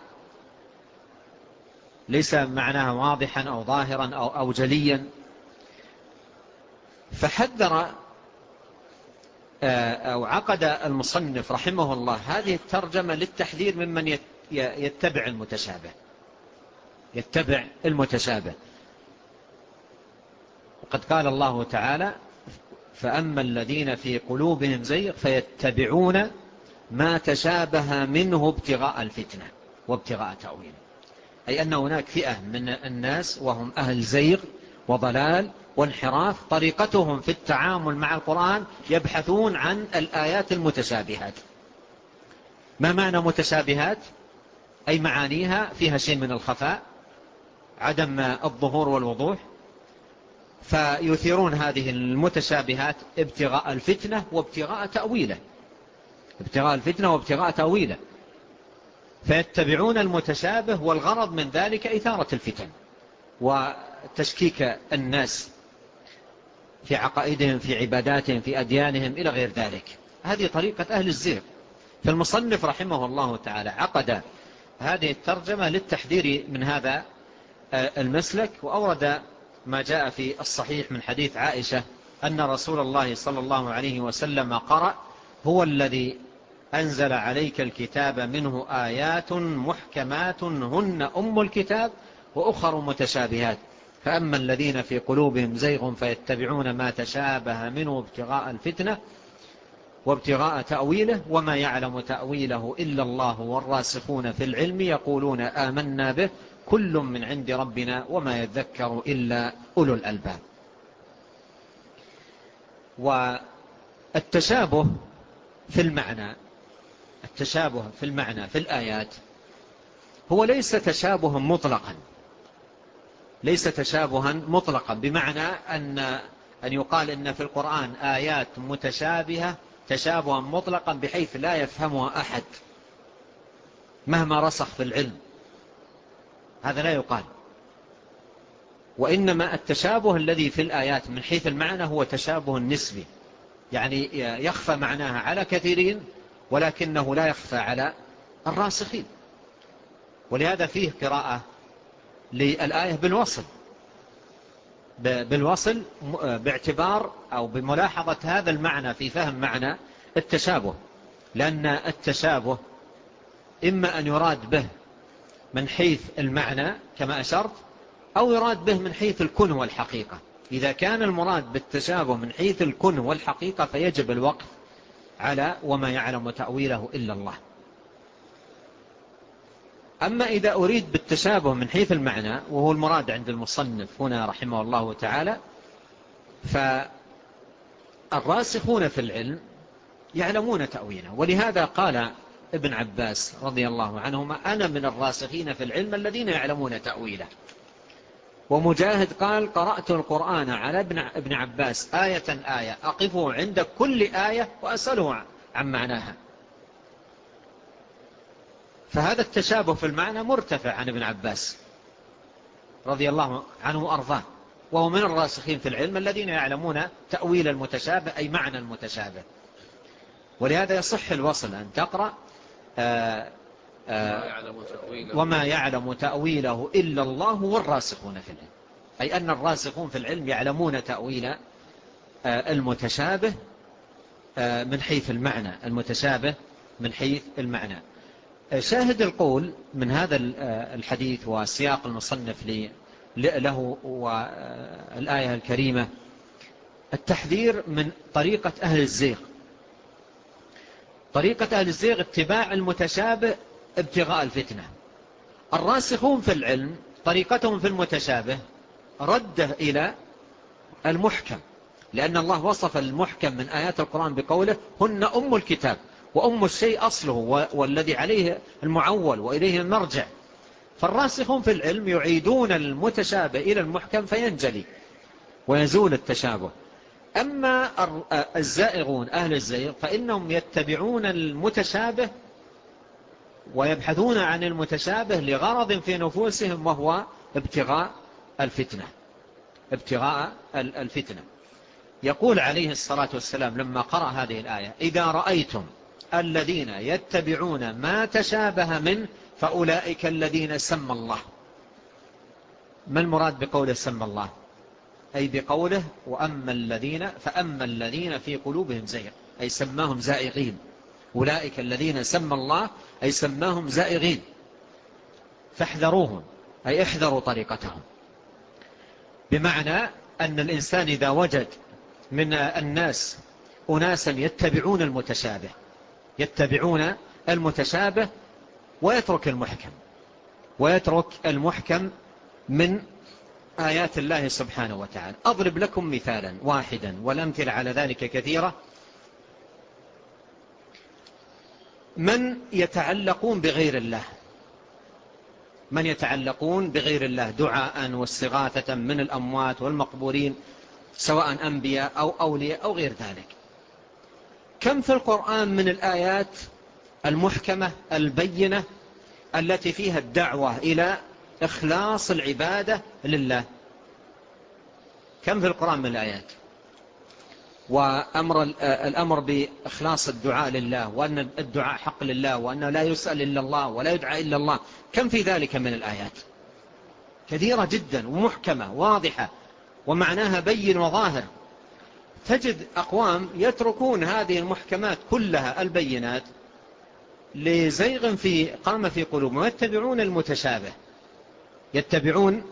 ليس معناها واضحا أو ظاهرا أو, أو جليا. فحذر آه، أو عقد المصنف رحمه الله هذه الترجمة للتحذير ممن يتبع المتشابه. يتبع المتشابه. وقد قال الله تعالى فأما الذين في قلوبهم زيغ فيتبعون ما تشابه منه ابتغاء الفتنة وابتغاء تأويله. أي أن هناك فئة من الناس وهم أهل زيغ وضلال وانحراف طريقتهم في التعامل مع القرآن يبحثون عن الآيات المتشابهات. ما معنى متشابهات؟ أي معانيها فيها شيء من الخفاء عدم الظهور والوضوح. فيثيرون هذه المتشابهات ابتغاء الفتنة وابتغاء تأويله. ابتغاء الفتنة وابتغاء تأويله. فيتبعون المتشابه والغرض من ذلك إثارة الفتن. وتشكيك الناس في عقائدهم في عباداتهم في أديانهم إلى غير ذلك. هذه طريقة أهل الزيغ. فالمصنف رحمه الله تعالى عقد هذه الترجمة للتحذير من هذا آه، المسلك وأورد ما جاء في الصحيح من حديث عائشة أن رسول الله صلى الله عليه وسلم قرأ هو الذي أنزل عليك الكتاب منه آيات محكمات هن أم الكتاب وأخر متشابهات. فأما الذين في قلوبهم زيغ فيتبعون ما تشابه منه ابتغاء الفتنة وابتغاء تأويله وما يعلم تأويله إلا الله والراسخون في العلم يقولون آمنا به كل من عند ربنا وما يذكر إلا أولو الألباب. والتشابه في المعنى التشابه في المعنى في الآيات هو ليس تشابها مطلقا. ليس تشابها مطلقا. بمعنى أن, أن يقال أن في القرآن آيات متشابهة تشابها مطلقا بحيث لا يفهمها أحد مهما رسخ في العلم. هذا لا يقال. وإنما التشابه الذي في الآيات من حيث المعنى هو تشابه نسبي. يعني يخفى معناها على كثيرين ولكنه لا يخفى على الراسخين. ولهذا فيه قراءة للآية بالوصل. بالوصل باعتبار أو بملاحظة هذا المعنى في فهم معنى التشابه. لأن التشابه إما أن يراد به من حيث المعنى كما أشرت أو يراد به من حيث الكن والحقيقة. إذا كان المراد بالتشابه من حيث الكن والحقيقة فيجب الوقف على وما يعلم تأويله إلا الله. أما إذا أريد بالتشابه من حيث المعنى وهو المراد عند المصنف هنا رحمه الله تعالى فالراسخون في العلم يعلمون تأويله. ولهذا قال ابن عباس رضي الله عنهما أنا من الراسخين في العلم الذين يعلمون تأويله. ومجاهد قال قرأت القرآن على ابن عباس آية آية أقفه عند كل آية وأسأله عن معناها. فهذا التشابه في المعنى مرتفع عن ابن عباس رضي الله عنه وأرضاه. وهو من الراسخين في العلم الذين يعلمون تأويل المتشابه أي معنى المتشابه. ولهذا يصح الوصل أن تقرأ آه، آه، آآ آآ وما يعلم تأويله. إلا الله والراسخون في العلم. أي أن الراسخون في العلم يعلمون تأويل آه، المتشابه من حيث المعنى المتشابه من حيث المعنى. شاهد القول من هذا الحديث وسياق المصنف له والآية الكريمة التحذير من طريقة أهل الزيغ. طريقة أهل الزيغ اتباع المتشابه ابتغاء الفتنة. الراسخون في العلم طريقتهم في المتشابه رده إلى المحكم لأن الله وصف المحكم من آيات القرآن بقوله هن أم الكتاب. وأم الشيء أصله والذي عليه المعول وإليه المرجع. فالراسخون في العلم يعيدون المتشابه إلى المحكم فينجلي ويزول التشابه. أما الزائغون أهل الزيغ فإنهم يتبعون المتشابه ويبحثون عن المتشابه لغرض في نفوسهم وهو ابتغاء الفتنة. ابتغاء الفتنة. يقول عليه الصلاة والسلام لما قرأ هذه الآية إذا رأيتم الذين يتبعون ما تشابه منه فأولئك الذين سمى الله. ما المراد بقوله سمى الله؟ أي بقوله وأما الذين فأما الذين في قلوبهم زيغ أي سماهم زائغين. أولئك الذين سمى الله أي سماهم زائغين. فاحذروهم أي احذروا طريقتهم. بمعنى أن الإنسان إذا وجد من الناس أناسا يتبعون المتشابه يتبعون المتشابه ويترك المحكم ويترك المحكم من آيات الله سبحانه وتعالى. أضرب لكم مثالا واحدا والأمثل على ذلك كثيرة من يتعلقون بغير الله؟ من يتعلقون بغير الله؟ دعاء واستغاثة من الأموات والمقبورين سواء أنبياء أو أولياء أو غير ذلك. كم في القرآن من الآيات المحكمة البينة التي فيها الدعوة إلى إخلاص العبادة لله؟ كم في القرآن من الآيات؟ وأمر الأمر بإخلاص الدعاء لله وأن الدعاء حق لله وأنه لا يسأل إلا الله ولا يدعى إلا الله. كم في ذلك من الآيات؟ كثيرة جدا ومحكمة واضحة ومعناها بين وظاهر. تجد أقوام يتركون هذه المحكمات كلها البينات لزيغ في قام في قلوبهم ويتبعون المتشابه يتبعون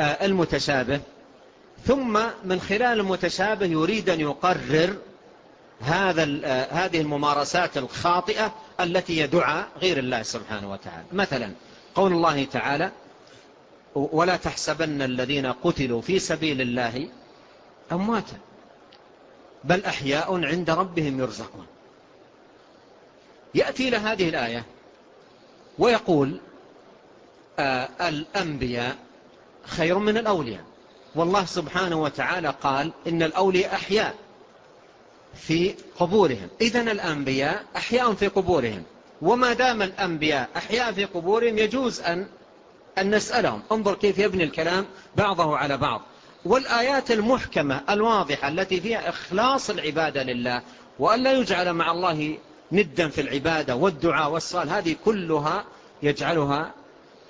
آه، المتشابه. ثم من خلال المتشابه يريد أن يقرر هذا آه، هذه الممارسات الخاطئة التي يدعى غير الله سبحانه وتعالى. مثلا قول الله تعالى ولا تحسبن الذين قتلوا في سبيل الله أمواتا. بل أحياء عند ربهم يرزقون. يأتي إلى هذه الآية ويقول آه الأنبياء خير من الأولياء. والله سبحانه وتعالى قال إن الأولياء أحياء في قبورهم. إذن الأنبياء أحياء في قبورهم. وما دام الأنبياء أحياء في قبورهم يجوز أن, أن نسألهم. انظر كيف يبني الكلام بعضه على بعض. والآيات المحكمة الواضحة التي فيها إخلاص العبادة لله وأن لا يجعل مع الله ندا في العبادة والدعاء والصال هذه كلها يجعلها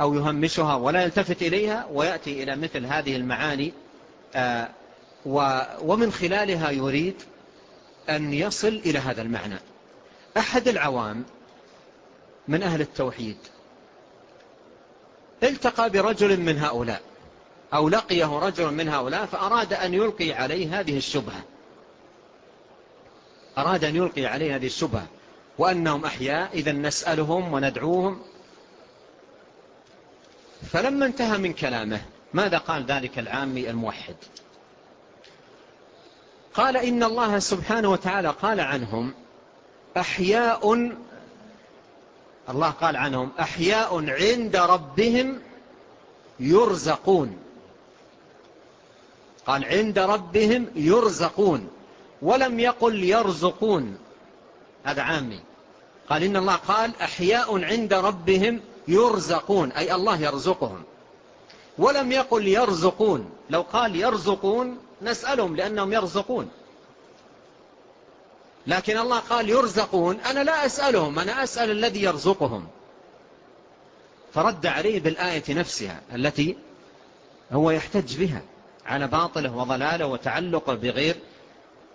أو يهمشها ولا يلتفت إليها ويأتي إلى مثل هذه المعاني. آه، ومن خلالها يريد أن يصل إلى هذا المعنى. أحد العوام من أهل التوحيد التقى برجل من هؤلاء. أو لقيه رجل من هؤلاء فأراد أن يلقي عليه هذه الشبهة. أراد أن يلقي عليه هذه الشبهة. وأنهم أحياء إذا نسألهم وندعوهم. فلما انتهى من كلامه ماذا قال ذلك العامي الموحد؟ قال إن الله سبحانه وتعالى قال عنهم أحياء الله قال عنهم أحياء عند ربهم يرزقون. قال عند ربهم يرزقون ولم يقل يرزقون. هذا عامي. قال إن الله قال أحياء عند ربهم يرزقون أي الله يرزقهم. ولم يقل يرزقون لو قال يرزقون نسألهم لأنهم يرزقون. لكن الله قال يرزقون أنا لا أسألهم أنا أسأل الذي يرزقهم. فرد عليه بالآية نفسها التي هو يحتج بها. على باطله وضلاله وتعلقه بغير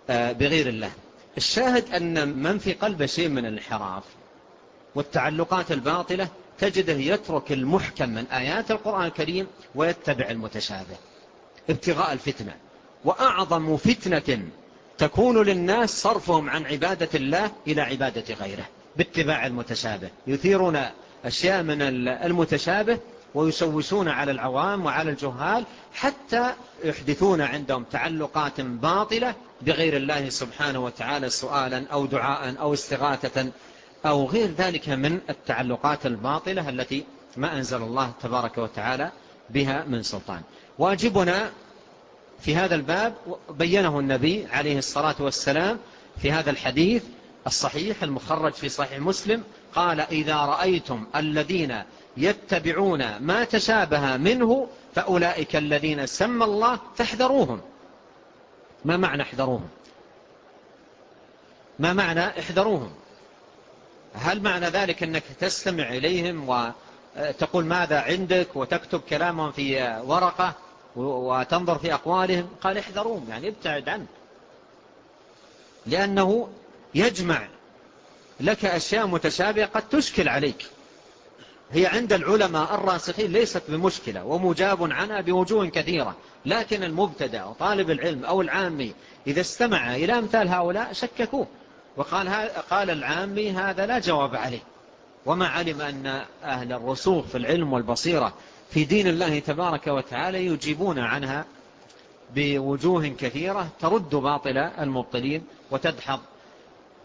آه، بغير الله. الشاهد أن من في قلبه شيء من الانحراف والتعلقات الباطلة تجده يترك المحكم من آيات القرآن الكريم ويتبع المتشابه. ابتغاء الفتنة. وأعظم فتنة تكون للناس صرفهم عن عبادة الله إلى عبادة غيره باتباع المتشابه. يثيرون أشياء من المتشابه ويسوسون على العوام وعلى الجهال حتى يحدثون عندهم تعلقات باطلة بغير الله سبحانه وتعالى سؤالا أو دعاء أو استغاثة أو غير ذلك من التعلقات الباطلة التي ما أنزل الله تبارك وتعالى بها من سلطان. واجبنا في هذا الباب بينه النبي عليه الصلاة والسلام في هذا الحديث الصحيح المخرج في صحيح مسلم قال إذا رأيتم الذين يتبعون ما تشابه منه فأولئك الذين سمى الله فاحذروهم. ما معنى احذروهم؟ ما معنى احذروهم؟ هل معنى ذلك أنك تستمع إليهم وتقول ماذا عندك وتكتب كلامهم في ورقة وتنظر في أقوالهم؟ قال احذروهم يعني ابتعد عنه. لأنه يجمع لك أشياء متشابهة قد تشكل عليك. هي عند العلماء الراسخين ليست بمشكلة ومجاب عنها بوجوه كثيرة. لكن المبتدأ وطالب العلم أو العامي إذا استمع إلى أمثال هؤلاء شككوه وقال قال العامي هذا لا جواب عليه. وما علم أن أهل الرسوخ في العلم والبصيرة في دين الله تبارك وتعالى يجيبون عنها بوجوه كثيرة ترد باطل المبطلين وتدحض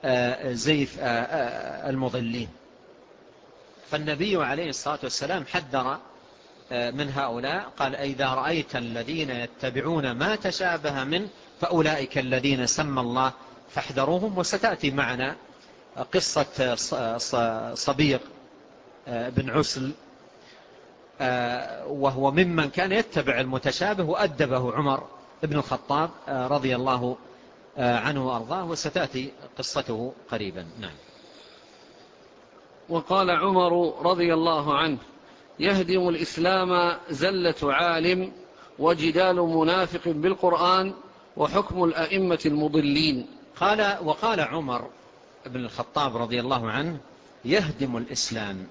آه، زيف آه، آه، المضلين. فالنبي عليه الصلاة والسلام حذر آه، من هؤلاء قال إذا رأيت الذين يتبعون ما تشابه منه فأولئك الذين سمى الله فاحذروهم وستأتي معنا قصة آه، آه، صبيق بن عسل وهو ممن كان يتبع المتشابه وأدبه عمر بن الخطاب رضي الله عنه وأرضاه وستأتي قصته قريبا. نعم. وقال عمر رضي الله عنه يهدم الإسلام زلة عالم وجدال منافق بالقرآن وحكم الأئمة المضلين. قال وقال عمر بن الخطاب رضي الله عنه يهدم الإسلام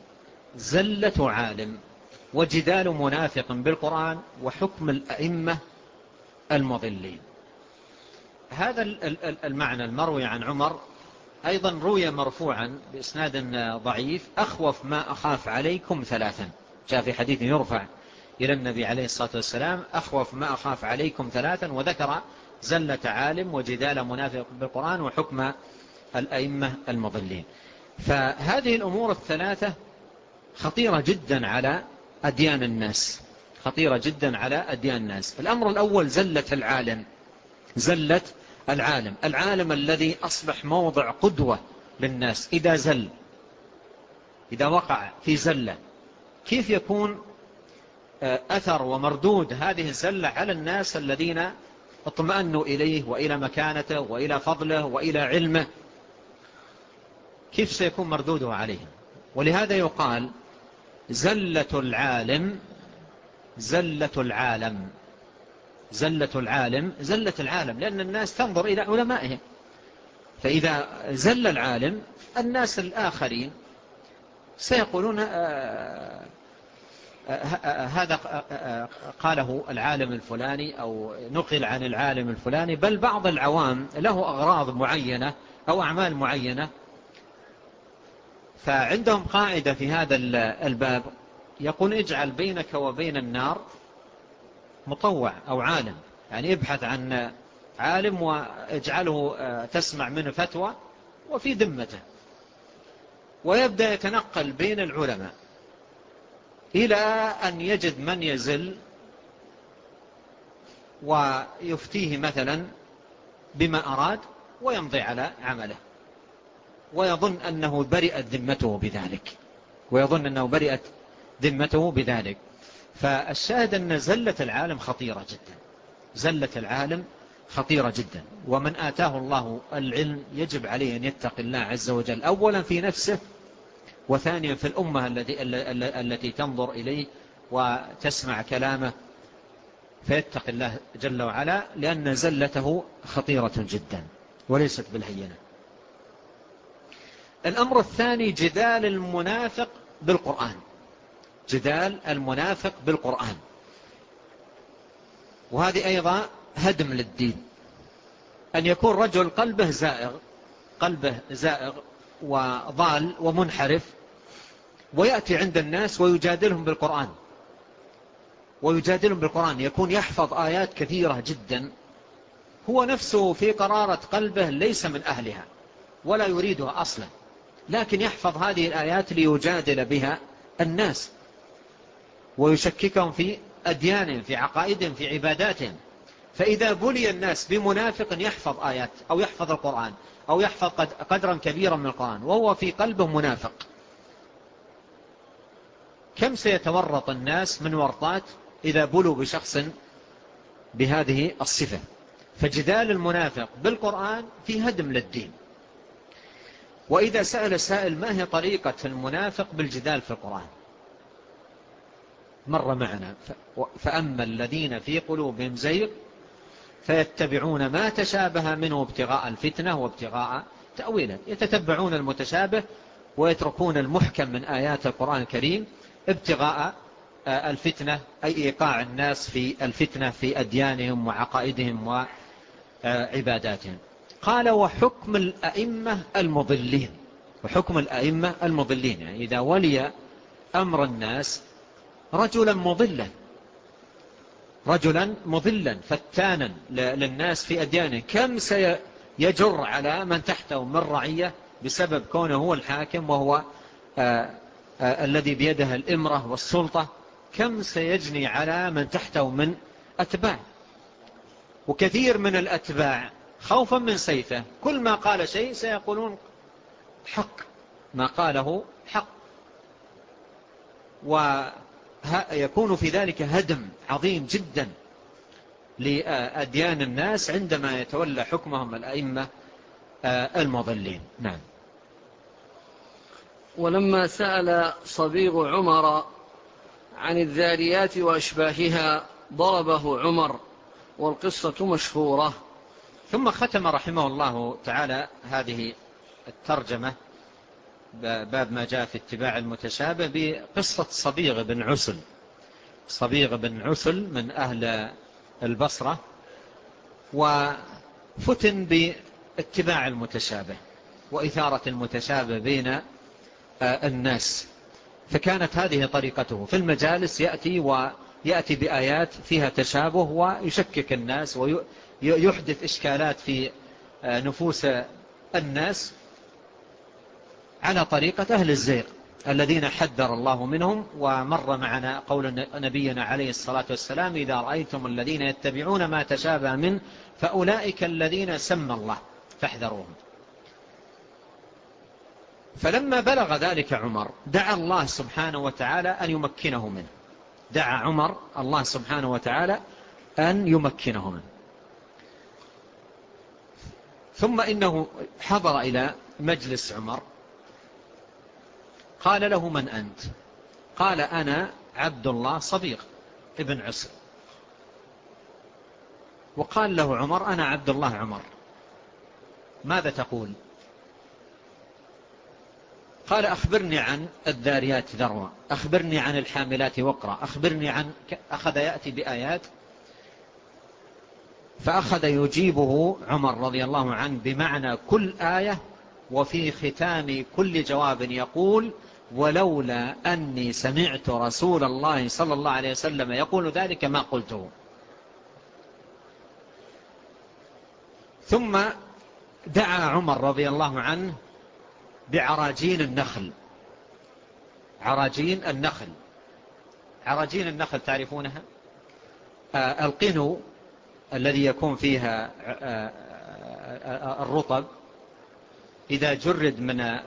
زلة عالم وجدال منافق بالقرآن وحكم الأئمة المضلين. هذا المعنى المروي عن عمر أيضا روي مرفوعا بإسناد ضعيف أخوف ما أخاف عليكم ثلاثا. جاء في حديث يرفع إلى النبي عليه الصلاة والسلام أخوف ما أخاف عليكم ثلاثا وذكر زلة عالم وجدال منافق بالقرآن وحكم الأئمة المضلين. فهذه الأمور الثلاثة خطيرة جدا على أديان الناس. خطيرة جدا على أديان الناس. الأمر الأول زلة العالم. زلة العالم. العالم الذي أصبح موضع قدوة للناس إذا زل. إذا وقع في زلة. كيف يكون آه، أثر ومردود هذه الزلة على الناس الذين اطمأنوا إليه وإلى مكانته وإلى فضله وإلى علمه؟ كيف سيكون مردوده عليهم؟ ولهذا يقال زلة العالم زلة العالم. زلة العالم زلة العالم لأن الناس تنظر إلى علمائهم. فإذا زل العالم الناس الآخرين سيقولون آه، آه، آه، هذا قاله العالم الفلاني أو نقل عن العالم الفلاني بل بعض العوام له أغراض معينة أو أعمال معينة. فعندهم قاعدة في هذا الباب يقول اجعل بينك وبين النار مطوع أو عالم. يعني ابحث عن عالم واجعله آه، تسمع منه فتوى وفي ذمته. ويبدأ يتنقل بين العلماء إلى أن يجد من يزل ويفتيه مثلا بما أراد ويمضي على عمله. ويظن أنه برئت ذمته بذلك. ويظن أنه برئت ذمته بذلك. فالشاهد أن زلة العالم خطيرة جدا. زلة العالم خطيرة جدا. ومن آتاه الله العلم يجب عليه أن يتقي الله عز وجل أولا في نفسه وثانيا في الأمة التي, التي تنظر إليه وتسمع كلامه فيتقي الله جل وعلا لأن زلته خطيرة جدا وليست بالهينة. الأمر الثاني جدال المنافق بالقرآن. جدال المنافق بالقرآن. وهذه أيضا هدم للدين. أن يكون رجل قلبه زائغ قلبه زائغ وضال ومنحرف ويأتي عند الناس ويجادلهم بالقرآن. ويجادلهم بالقرآن. يكون يحفظ آيات كثيرة جدا. هو نفسه في قرارة قلبه ليس من أهلها ولا يريدها أصلا. لكن يحفظ هذه الآيات ليجادل بها الناس. ويشككهم في أديان في عقائد في عبادات. فإذا بلي الناس بمنافق يحفظ آيات أو يحفظ القرآن أو يحفظ قدرا كبيرا من القرآن وهو في قلبه منافق. كم سيتورط الناس من ورطات إذا بلوا بشخص بهذه الصفة؟ فجدال المنافق بالقرآن في هدم للدين. وإذا سأل سائل ما هي طريقة المنافق بالجدال في القرآن؟ مر معنا. فأما الذين في قلوبهم زيغ فيتبعون ما تشابه منه ابتغاء الفتنة وابتغاء تأويلا يتتبعون المتشابه ويتركون المحكم من آيات القرآن الكريم ابتغاء آه، الفتنة أي إيقاع الناس في الفتنة في أديانهم وعقائدهم وعباداتهم. قال وحكم الأئمة المضلين. وحكم الأئمة المضلين يعني إذا ولي أمر الناس رجلا مضلا. رجلا مضلا فتانا للناس في أديانه. كم سيجر على من تحته من رعية بسبب كونه هو الحاكم وهو آه، آه، الذي بيده الإمرة والسلطة؟ كم سيجني على من تحته من أتباع؟ وكثير من الأتباع خوفا من سيفه. كل ما قال شيء سيقولون حق. ما قاله حق. وقال يكون في ذلك هدم عظيم جدا لأديان الناس عندما يتولى حكمهم الأئمة آه، المضلين. نعم. ولما سأل صبيغ عمر عن الذاريات وأشباهها ضربه عمر والقصة مشهورة. ثم ختم رحمه الله تعالى هذه الترجمة باب ما جاء في اتباع المتشابه بقصة صبيغ بن عسل. صبيغ بن عسل من أهل البصرة وفتن باتباع المتشابه وإثارة المتشابه بين آه، الناس. فكانت هذه طريقته. في المجالس يأتي ويأتي بآيات فيها تشابه ويشكك الناس ويحدث إشكالات في آه، نفوس الناس على طريقة أهل الزيغ الذين حذر الله منهم ومر معنا قول نبينا عليه الصلاة والسلام إذا رأيتم الذين يتبعون ما تشابه منه فأولئك الذين سمى الله فاحذروهم. فلما بلغ ذلك عمر دعا الله سبحانه وتعالى أن يمكنه منه. دعا عمر الله سبحانه وتعالى أن يمكنه منه. ثم إنه حضر إلى مجلس عمر قال له من أنت؟ قال أنا عبد الله صديق ابن عسر. وقال له عمر أنا عبد الله عمر. ماذا تقول؟ قال أخبرني عن الذاريات ذروة أخبرني عن الحاملات وقرة أخبرني عن أخذ يأتي بآيات فأخذ يجيبه عمر رضي الله عنه بمعنى كل آية وفي ختام كل جواب يقول ولولا أني سمعت رسول الله صلى الله عليه وسلم يقول ذلك ما قلته ثم دعا عمر رضي الله عنه بعراجين النخل. عراجين النخل. عراجين النخل تعرفونها؟ آه، القنو الذي يكون فيها آه، آه، الرطب إذا جرد من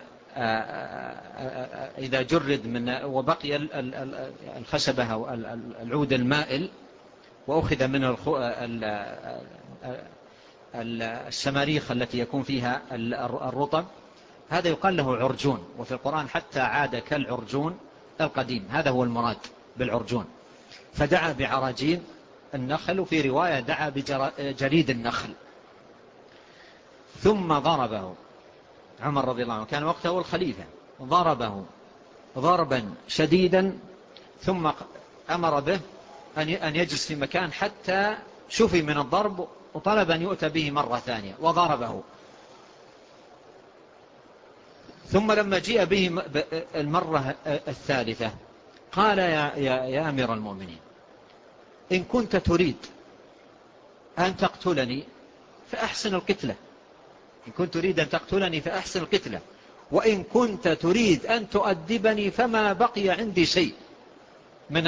إذا جرد من وبقي الخشبة أو العود المائل وأخذ منه السماريخ التي يكون فيها الرطب هذا يقال له عرجون وفي القرآن حتى عاد كالعرجون القديم هذا هو المراد بالعرجون. فدعا بعراجين النخل وفي رواية دعا بجريد النخل. ثم ضربه. عمر رضي الله عنه كان وقته الخليفة ضربه ضربا شديدا ثم أمر به أن يجلس في مكان حتى شفي من الضرب وطلب أن يؤتى به مرة ثانية وضربه. ثم لما جاء به المرة الثالثة قال يا, يا, يا أمير المؤمنين إن كنت تريد أن تقتلني فأحسن القتلة. إن كنت تريد أن تقتلني فأحسن القتلة. وإن كنت تريد أن تؤدبني فما بقي عندي شيء من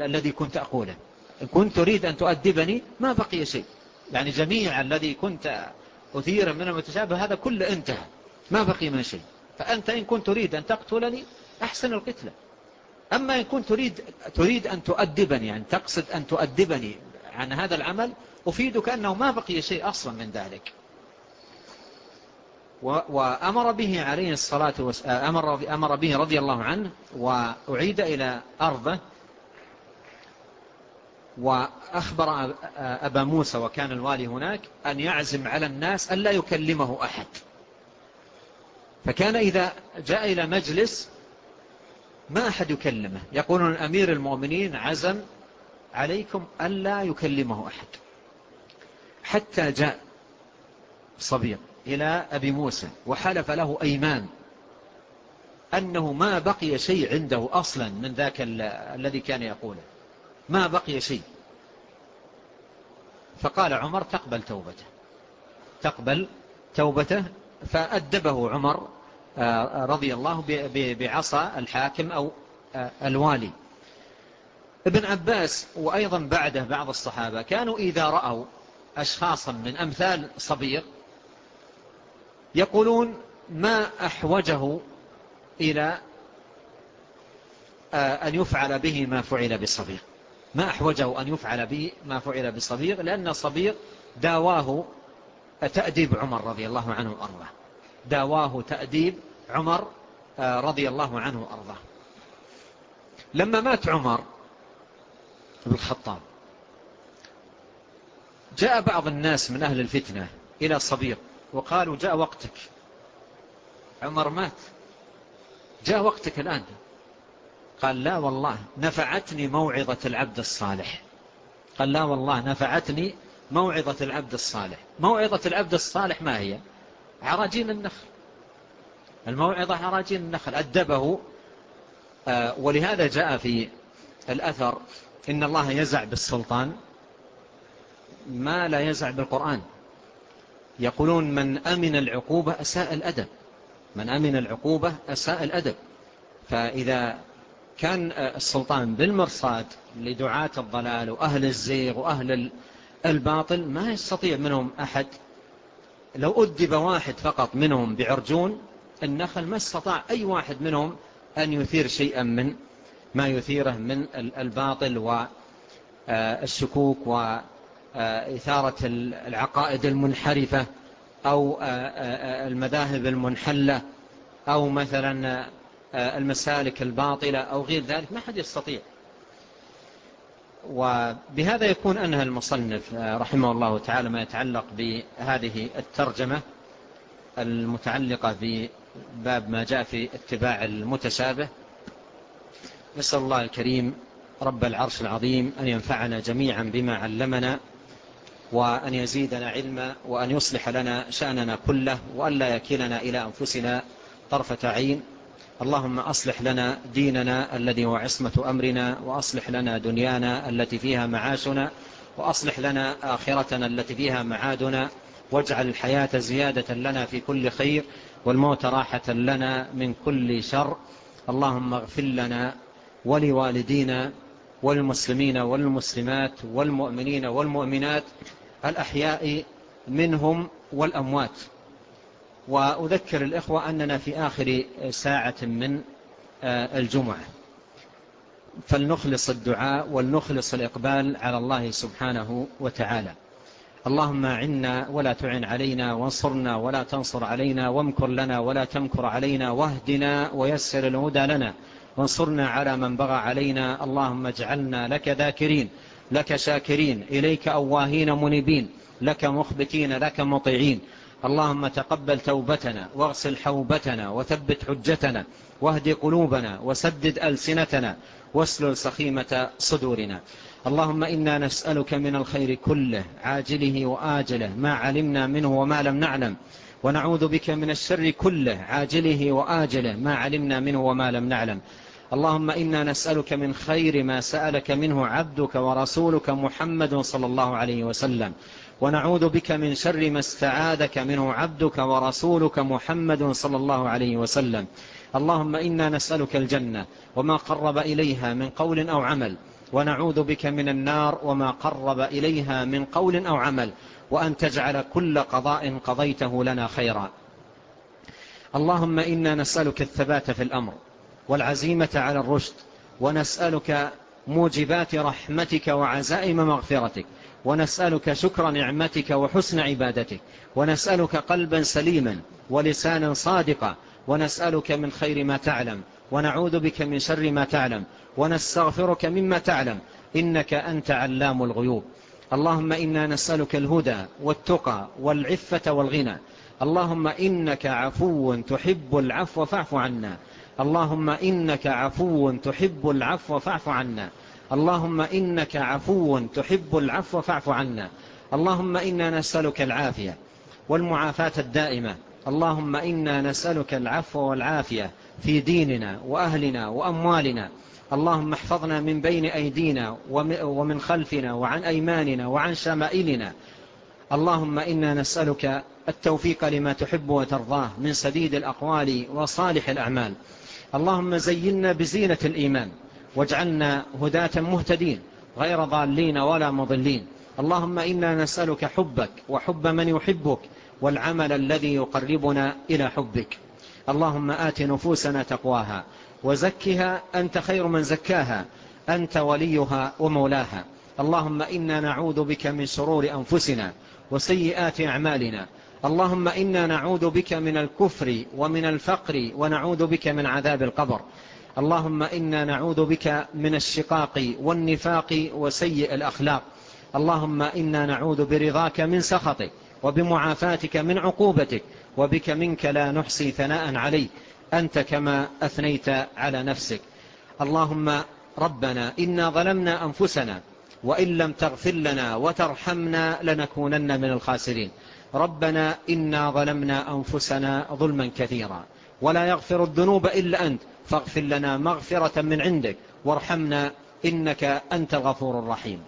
الذي كنت أقوله. إن كنت تريد أن تؤدبني ما بقي شيء. يعني جميع الذي كنت أثيرا من المتشابه هذا كل انتهى. ما بقي من شيء. فأنت إن كنت تريد أن تقتلني أحسن القتلة. أما إن كنت تريد, تريد أن تؤدبني يعني تقصد أن تؤدبني عن هذا العمل أفيدك أنه ما بقي شيء أصلا من ذلك. وأمر به عليه الصلاة والسلام آه، أمر, أمر به رضي الله عنه وأعيد إلى أرضه وأخبر آه، أبا موسى وكان الوالي هناك أن يعزم على الناس ألا يكلمه أحد. فكان إذا جاء إلى مجلس ما أحد يكلمه. يقولون أمير المؤمنين عزم عليكم ألا يكلمه أحد. حتى جاء صبيق إلى أبي موسى وحلف له أيمان أنه ما بقي شيء عنده أصلا من ذاك الذي كان يقوله. ما بقي شيء. فقال عمر تقبل توبته. تقبل توبته. فأدبه عمر آه، آه، رضي الله بعصى الحاكم أو آه، الوالي. ابن عباس وأيضا بعده بعض الصحابة كانوا إذا رأوا أشخاصا من أمثال صبيغ يقولون ما أحوجه إلى آه، أن يفعل به ما فعل بصبيغ ما أحوجه أن يفعل به ما فعل بصبيغ لأن صبيغ داواه تأديب عمر رضي الله عنه وأرضاه. داواه تأديب عمر آه، رضي الله عنه وأرضاه. لما مات عمر بن الخطاب جاء بعض الناس من أهل الفتنة إلى صبيق وقالوا جاء وقتك. عمر مات. جاء وقتك الآن. قال لا والله نفعتني موعظة العبد الصالح. قال لا والله نفعتني موعظة العبد الصالح. موعظة العبد الصالح ما هي؟ عراجين النخل. الموعظة عراجين النخل. أدبه. آه، ولهذا جاء في الأثر إن الله يزع بالسلطان. ما لا يزع بالقرآن. يقولون من أمن العقوبة أساء الأدب. من أمن العقوبة أساء الأدب. فإذا كان السلطان بالمرصاد لدعاة الضلال وأهل الزيغ وأهل الباطل ما يستطيع منهم أحد. لو أدب واحد فقط منهم بعرجون النخل ما استطاع أي واحد منهم أن يثير شيئا من ما يثيره من الباطل والشكوك آه، والباطل آه، إثارة العقائد المنحرفة أو آه، آه، المذاهب المنحلة أو مثلا المسالك الباطلة أو غير ذلك ما حد يستطيع. وبهذا يكون أنهى المصنف رحمه الله تعالى ما يتعلق بهذه الترجمة المتعلقة بباب ما جاء في اتباع المتشابه نسأل الله الكريم رب العرش العظيم أن ينفعنا جميعا بما علمنا وأن يزيدنا علما وأن يصلح لنا شأننا كله وأن لا يكلنا إلى أنفسنا طرفة عين. اللهم أصلح لنا ديننا الذي هو عصمة أمرنا وأصلح لنا دنيانا التي فيها معاشنا وأصلح لنا آخرتنا التي فيها معادنا واجعل الحياة زيادة لنا في كل خير والموت راحة لنا من كل شر. اللهم اغفر لنا ولوالدينا والمسلمين والمسلمات والمؤمنين والمؤمنات الأحياء منهم والأموات. وأذكر الإخوة أننا في آخر ساعة من آه، الجمعة. فلنخلص الدعاء ولنخلص الإقبال على الله سبحانه وتعالى. اللهم عنا ولا تعن علينا وانصرنا ولا تنصر علينا وامكر لنا ولا تمكر علينا واهدنا ويسر الهدى لنا. وانصرنا على من بغى علينا. اللهم اجعلنا لك ذاكرين. لك شاكرين إليك أواهين منيبين لك مخبتين لك مطيعين. اللهم تقبل توبتنا واغسل حوبتنا وثبت حجتنا واهد قلوبنا وسدد ألسنتنا واسلل سخيمة صدورنا. اللهم إنا نسألك من الخير كله عاجله وآجله ما علمنا منه وما لم نعلم. ونعوذ بك من الشر كله عاجله وآجله ما علمنا منه وما لم نعلم. اللهم إنا نسألك من خير ما سألك منه عبدك ورسولك محمد صلى الله عليه وسلم. ونعوذ بك من شر ما استعاذك منه عبدك ورسولك محمد صلى الله عليه وسلم. اللهم إنا نسألك الجنة وما قرب إليها من قول أو عمل. ونعوذ بك من النار وما قرب إليها من قول أو عمل. وأن تجعل كل قضاء قضيته لنا خيرا. اللهم إنا نسألك الثبات في الأمر. والعزيمة على الرشد ونسألك موجبات رحمتك وعزائم مغفرتك ونسألك شكر نعمتك وحسن عبادتك ونسألك قلبا سليما ولسانا صادقا ونسألك من خير ما تعلم ونعوذ بك من شر ما تعلم ونستغفرك مما تعلم إنك أنت علام الغيوب. اللهم إنا نسألك الهدى والتقى والعفة والغنى. اللهم إنك عفو تحب العفو فاعف عنا. اللهم إنك عفو تحب العفو فاعف عنا. اللهم إنك عفو تحب العفو فاعف عنا. اللهم إنا نسألك العافية والمعافاة الدائمة. اللهم إنا نسألك العفو والعافية في ديننا وأهلنا وأموالنا. اللهم احفظنا من بين أيدينا ومن خلفنا وعن أيماننا وعن شمائلنا. اللهم إنا نسألك التوفيق لما تحب وترضاه من سديد الأقوال وصالح الأعمال. اللهم زينا بزينة الإيمان واجعلنا هداة مهتدين غير ضالين ولا مضلين. اللهم إنا نسألك حبك وحب من يحبك والعمل الذي يقربنا إلى حبك. اللهم آت نفوسنا تقواها وزكها أنت خير من زكاها أنت وليها ومولاها. اللهم إنا نعوذ بك من شرور أنفسنا وسيئات أعمالنا. اللهم إنا نعوذ بك من الكفر ومن الفقر ونعوذ بك من عذاب القبر. اللهم إنا نعوذ بك من الشقاق والنفاق وسيء الأخلاق. اللهم إنا نعوذ برضاك من سخطك وبمعافاتك من عقوبتك وبك منك لا نحصي ثناء عليه أنت كما أثنيت على نفسك. اللهم ربنا إنا ظلمنا أنفسنا وإن لم تغفر لنا وترحمنا لنكونن من الخاسرين. ربنا إنا ظلمنا أنفسنا ظلما كثيرا. ولا يغفر الذنوب إلا أنت. فاغفر لنا مغفرة من عندك. وارحمنا إنك أنت الغفور الرحيم.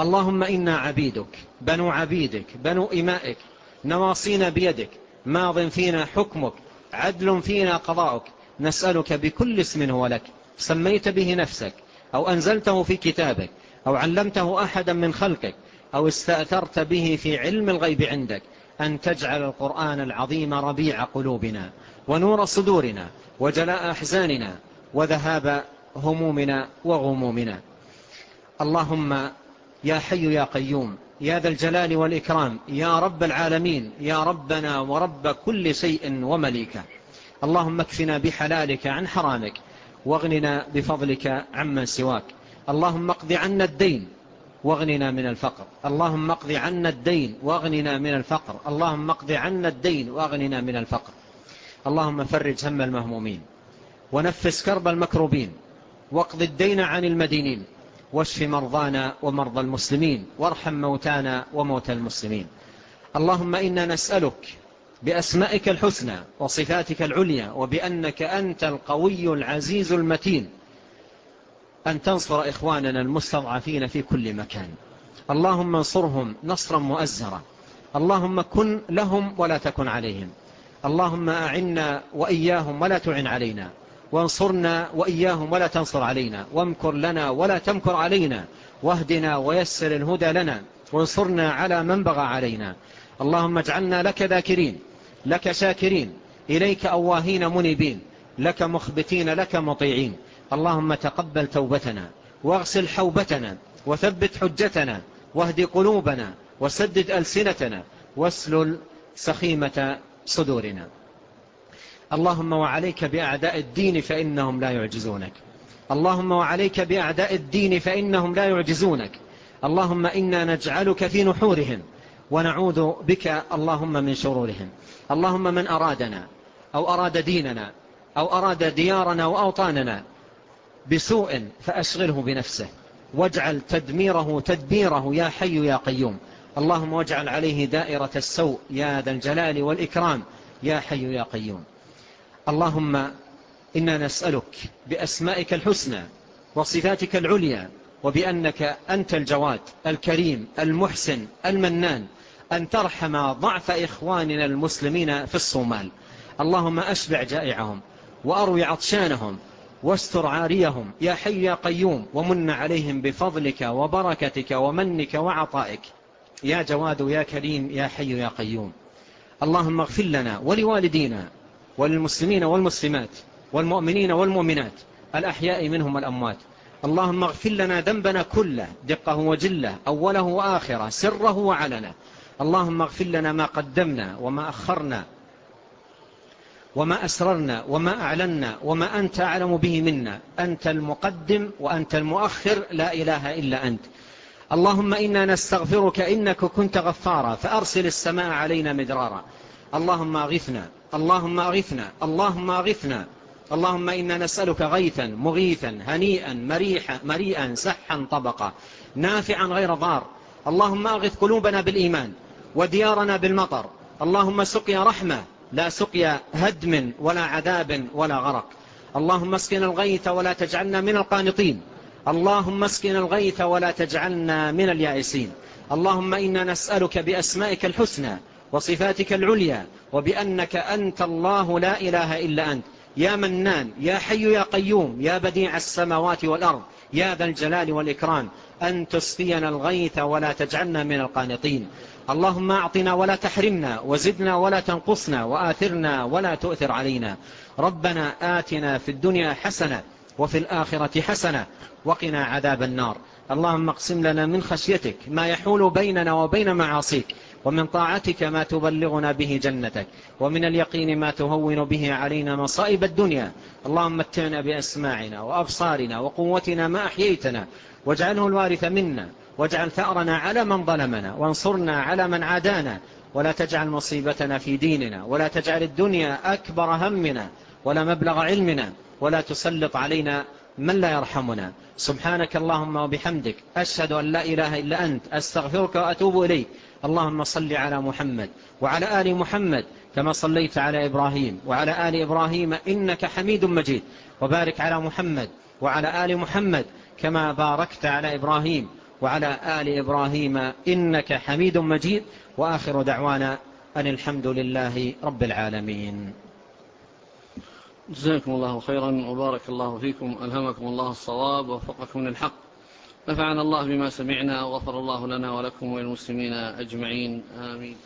اللهم إنا عبيدك بنو عبيدك بنو إمائك نواصينا بيدك ماض فينا حكمك عدل فينا قضاؤك نسألك بكل اسم هو لك. سميت به نفسك أو أنزلته في كتابك أو علمته أحدا من خلقك أو استأثرت به في علم الغيب عندك أن تجعل القرآن العظيم ربيع قلوبنا ونور صدورنا وجلاء أحزاننا وذهاب همومنا وغمومنا. اللهم يا حي يا قيوم يا ذا الجلال والإكرام يا رب العالمين يا ربنا ورب كل شيء ومليكه اللهم اكفنا بحلالك عن حرامك واغننا بفضلك عمن سواك. اللهم اقض عنا الدين واغننا من الفقر. اللهم اقض عنا الدين واغننا من الفقر. اللهم اقض عنا الدين واغننا من الفقر. اللهم فرج هم المهمومين. ونفس كرب المكروبين. واقض الدين عن المدينين. واشف مرضانا ومرضى المسلمين. وارحم موتانا وموتى المسلمين. اللهم إنا نسألك بأسمائك الحسنى وصفاتك العليا وبأنك أنت القوي العزيز المتين. أن تنصر إخواننا المستضعفين في كل مكان. اللهم انصرهم نصرا مؤزرا. اللهم كن لهم ولا تكن عليهم. اللهم أعنا وإياهم ولا تعن علينا. وانصرنا وإياهم ولا تنصر علينا. وامكر لنا ولا تمكر علينا. واهدنا ويسر الهدى لنا. وانصرنا على من بغى علينا. اللهم اجعلنا لك ذاكرين لك شاكرين. إليك أواهين منيبين لك مخبتين لك مطيعين. اللهم تقبل توبتنا واغسل حوبتنا وثبت حجتنا واهد قلوبنا وسدد ألسنتنا واسلل سخيمة صدورنا. اللهم وعليك بأعداء الدين فإنهم لا يعجزونك. اللهم وعليك بأعداء الدين فإنهم لا يعجزونك. اللهم إنا نجعلك في نحورهم ونعوذ بك اللهم من شرورهم. اللهم من أرادنا أو أراد ديننا أو أراد ديارنا وأوطاننا بسوء فأشغله بنفسه. واجعل تدميره تدبيره يا حي يا قيوم. اللهم واجعل عليه دائرة السوء يا ذا الجلال والإكرام يا حي يا قيوم. اللهم إنا نسألك بأسمائك الحسنى وصفاتك العليا وبأنك أنت الجواد الكريم المحسن المنان أن ترحم ضعف إخواننا المسلمين في الصومال. اللهم أشبع جائعهم وأروي عطشانهم واستر عاريهم يا حي يا قيوم ومن عليهم بفضلك وبركتك ومنك وعطائك. يا جواد يا كريم يا حي يا قيوم. اللهم اغفر لنا ولوالدينا وللمسلمين والمسلمات والمؤمنين والمؤمنات الأحياء منهم الأموات اللهم اغفر لنا ذنبنا كله دقه وجله أوله وآخره سره وعلنه. اللهم اغفر لنا ما قدمنا وما أخرنا وما أسررنا وما أعلنا وما أنت أعلم به منا. أنت المقدم وأنت المؤخر لا إله إلا أنت. اللهم إنا نستغفرك إنك كنت غفارا فأرسل السماء علينا مدرارا. اللهم أغثنا اللهم أغثنا اللهم أغثنا. اللهم إنا نسألك غيثا مغيثا هنيئا مريحا مريئا سحا طبقا. نافعا غير ضار. اللهم أغث قلوبنا بالإيمان وديارنا بالمطر. اللهم سقيا رحمة. لا سقيا هدم ولا عذاب ولا غرق. اللهم اسقنا الغيث ولا تجعلنا من القانطين. اللهم اسقنا الغيث ولا تجعلنا من اليائسين. اللهم إنا نسألك بأسمائك الحسنى وصفاتك العليا وبأنك أنت الله لا إله إلا أنت. يا منان يا حي يا قيوم يا بديع السماوات والأرض يا ذا الجلال والإكرام. أن تسقينا الغيث ولا تجعلنا من القانطين. اللهم أعطنا ولا تحرمنا وزدنا ولا تنقصنا وآثرنا ولا تؤثر علينا. ربنا آتنا في الدنيا حسنة وفي الآخرة حسنة وقنا عذاب النار. اللهم اقسم لنا من خشيتك ما يحول بيننا وبين معاصيك ومن طاعتك ما تبلغنا به جنتك ومن اليقين ما تهون به علينا مصائب الدنيا. اللهم متعنا بأسماعنا وأبصارنا وقوتنا ما أحييتنا واجعله الوارث منا. واجعل ثأرنا على من ظلمنا وانصرنا على من عادانا ولا تجعل مصيبتنا في ديننا ولا تجعل الدنيا أكبر همنا ولا مبلغ علمنا ولا تسلط علينا من لا يرحمنا. سبحانك اللهم وبحمدك أشهد أن لا إله إلا أنت أستغفرك وأتوب إليك. اللهم صل على محمد وعلى آل محمد كما صليت على إبراهيم وعلى آل إبراهيم إنك حميد مجيد. وبارك على محمد وعلى آل محمد كما باركت على إبراهيم. وعلى آل إبراهيم إنك حميد مجيد. وآخر دعوانا أن الحمد لله رب العالمين. جزاكم الله خيرا وبارك الله فيكم. ألهمكم الله الصواب ووفقكم للحق. نفعنا الله بما سمعنا وغفر الله لنا ولكم وللمسلمين أجمعين. آمين.